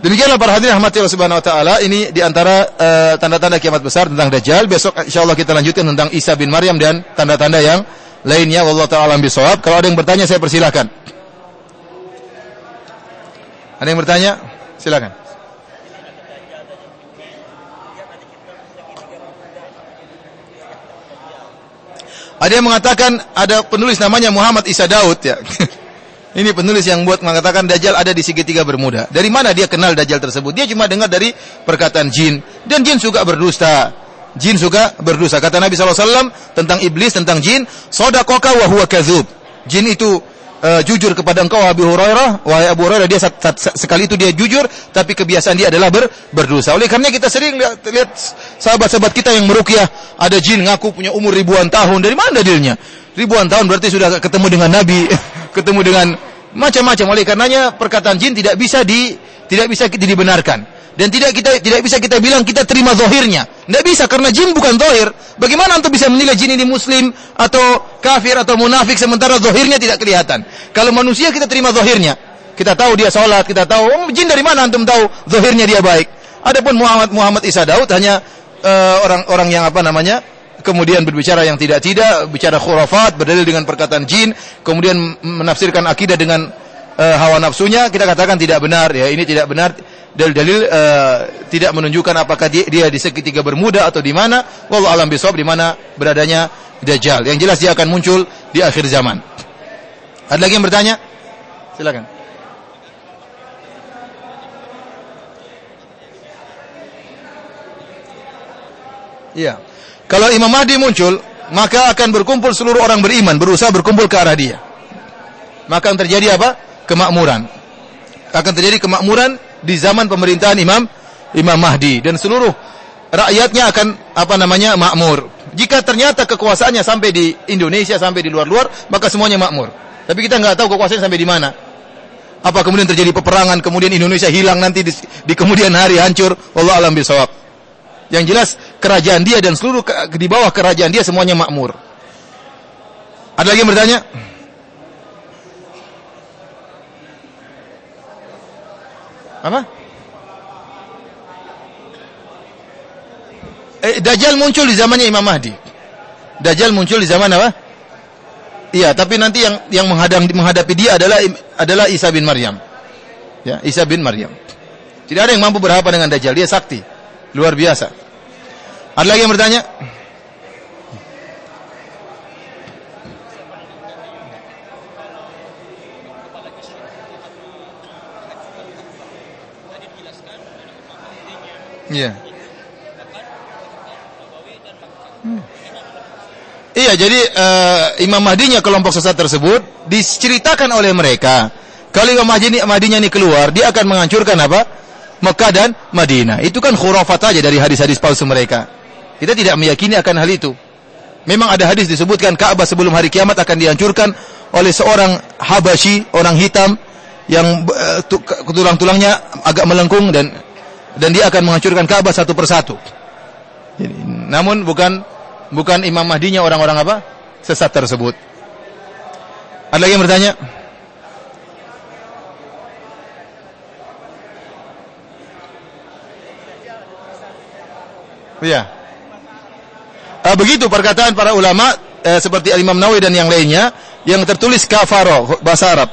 [SPEAKER 2] Demikianlah para hadirin rahmati Allah Subhanahu wa taala, ini di antara uh, tanda-tanda kiamat besar tentang Dajjal. Besok insyaallah kita lanjutkan tentang Isa bin Maryam dan tanda-tanda yang lainnya wallahu taala bisawab. Kalau ada yang bertanya saya persilahkan. Ada yang bertanya? Silakan. Ada yang mengatakan ada penulis namanya Muhammad Isa Daud ya. Ini penulis yang buat mengatakan Dajjal ada di segitiga bermuda. Dari mana dia kenal Dajjal tersebut? Dia cuma dengar dari perkataan jin. Dan jin suka berdusta. Jin suka berdosa. Kata Nabi SAW tentang iblis, tentang jin, sodakoka wa huwa kazub. Jin itu uh, jujur kepada engkau Abu Hurairah, wahai Abu Hurairah dia sekali itu dia jujur, tapi kebiasaan dia adalah ber, berdosa. Oleh karena kita sering lihat, sahabat-sahabat kita yang merukyah, ada jin ngaku punya umur ribuan tahun. Dari mana dalilnya? Ribuan tahun berarti sudah ketemu dengan Nabi, ketemu dengan macam-macam. Oleh karenanya perkataan jin tidak bisa di tidak bisa dibenarkan dan tidak kita tidak bisa kita bilang kita terima zahirnya. Tidak bisa karena jin bukan zahir. Bagaimana untuk bisa menilai jin ini muslim atau kafir atau munafik sementara zahirnya tidak kelihatan? Kalau manusia kita terima zahirnya. Kita tahu dia salat, kita tahu oh, jin dari mana antum tahu zahirnya dia baik. Adapun Muhammad Muhammad Isa Daud hanya eh, orang-orang uh, yang apa namanya? kemudian berbicara yang tidak-tidak, bicara khurafat, berdalil dengan perkataan jin, kemudian menafsirkan akidah dengan uh, hawa nafsunya kita katakan tidak benar ya ini tidak benar dalil-dalil uh, tidak menunjukkan apakah dia, dia di segitiga bermuda atau di mana wallahu alam bisawab di mana beradanya dajjal yang jelas dia akan muncul di akhir zaman ada lagi yang bertanya silakan Iya. Kalau Imam Mahdi muncul, maka akan berkumpul seluruh orang beriman, berusaha berkumpul ke arah dia. Maka akan terjadi apa? Kemakmuran. Akan terjadi kemakmuran di zaman pemerintahan Imam Imam Mahdi dan seluruh rakyatnya akan apa namanya makmur. Jika ternyata kekuasaannya sampai di Indonesia sampai di luar-luar, maka semuanya makmur. Tapi kita nggak tahu kekuasaannya sampai di mana. Apa kemudian terjadi peperangan, kemudian Indonesia hilang nanti di, di kemudian hari hancur. Allah alam bisawab. Yang jelas kerajaan dia dan seluruh ke, di bawah kerajaan dia semuanya makmur. Ada lagi yang bertanya? Apa? Eh, Dajjal muncul di zamannya Imam Mahdi. Dajjal muncul di zaman apa? Iya, tapi nanti yang yang menghadang menghadapi dia adalah adalah Isa bin Maryam. Ya, Isa bin Maryam. Tidak ada yang mampu berhadapan dengan Dajjal, dia sakti. Luar biasa. Ada lagi yang bertanya? Iya. Iya, jadi uh, Imam Mahdinya kelompok sesat tersebut diceritakan oleh mereka. Kalau Imam Mahdi Mahdinya ini keluar, dia akan menghancurkan apa? Mekah dan Madinah. Itu kan khurafat aja dari hadis-hadis palsu mereka. Kita tidak meyakini akan hal itu. Memang ada hadis disebutkan Ka'bah sebelum hari kiamat akan dihancurkan oleh seorang Habasyi, orang hitam yang uh, tulang-tulangnya agak melengkung dan dan dia akan menghancurkan Ka'bah satu persatu. Jadi, namun bukan bukan Imam Mahdinya orang-orang apa? Sesat tersebut. Ada lagi yang bertanya? Iya. Uh, begitu perkataan para ulama uh, seperti Imam Nawawi dan yang lainnya yang tertulis kafaro bahasa Arab.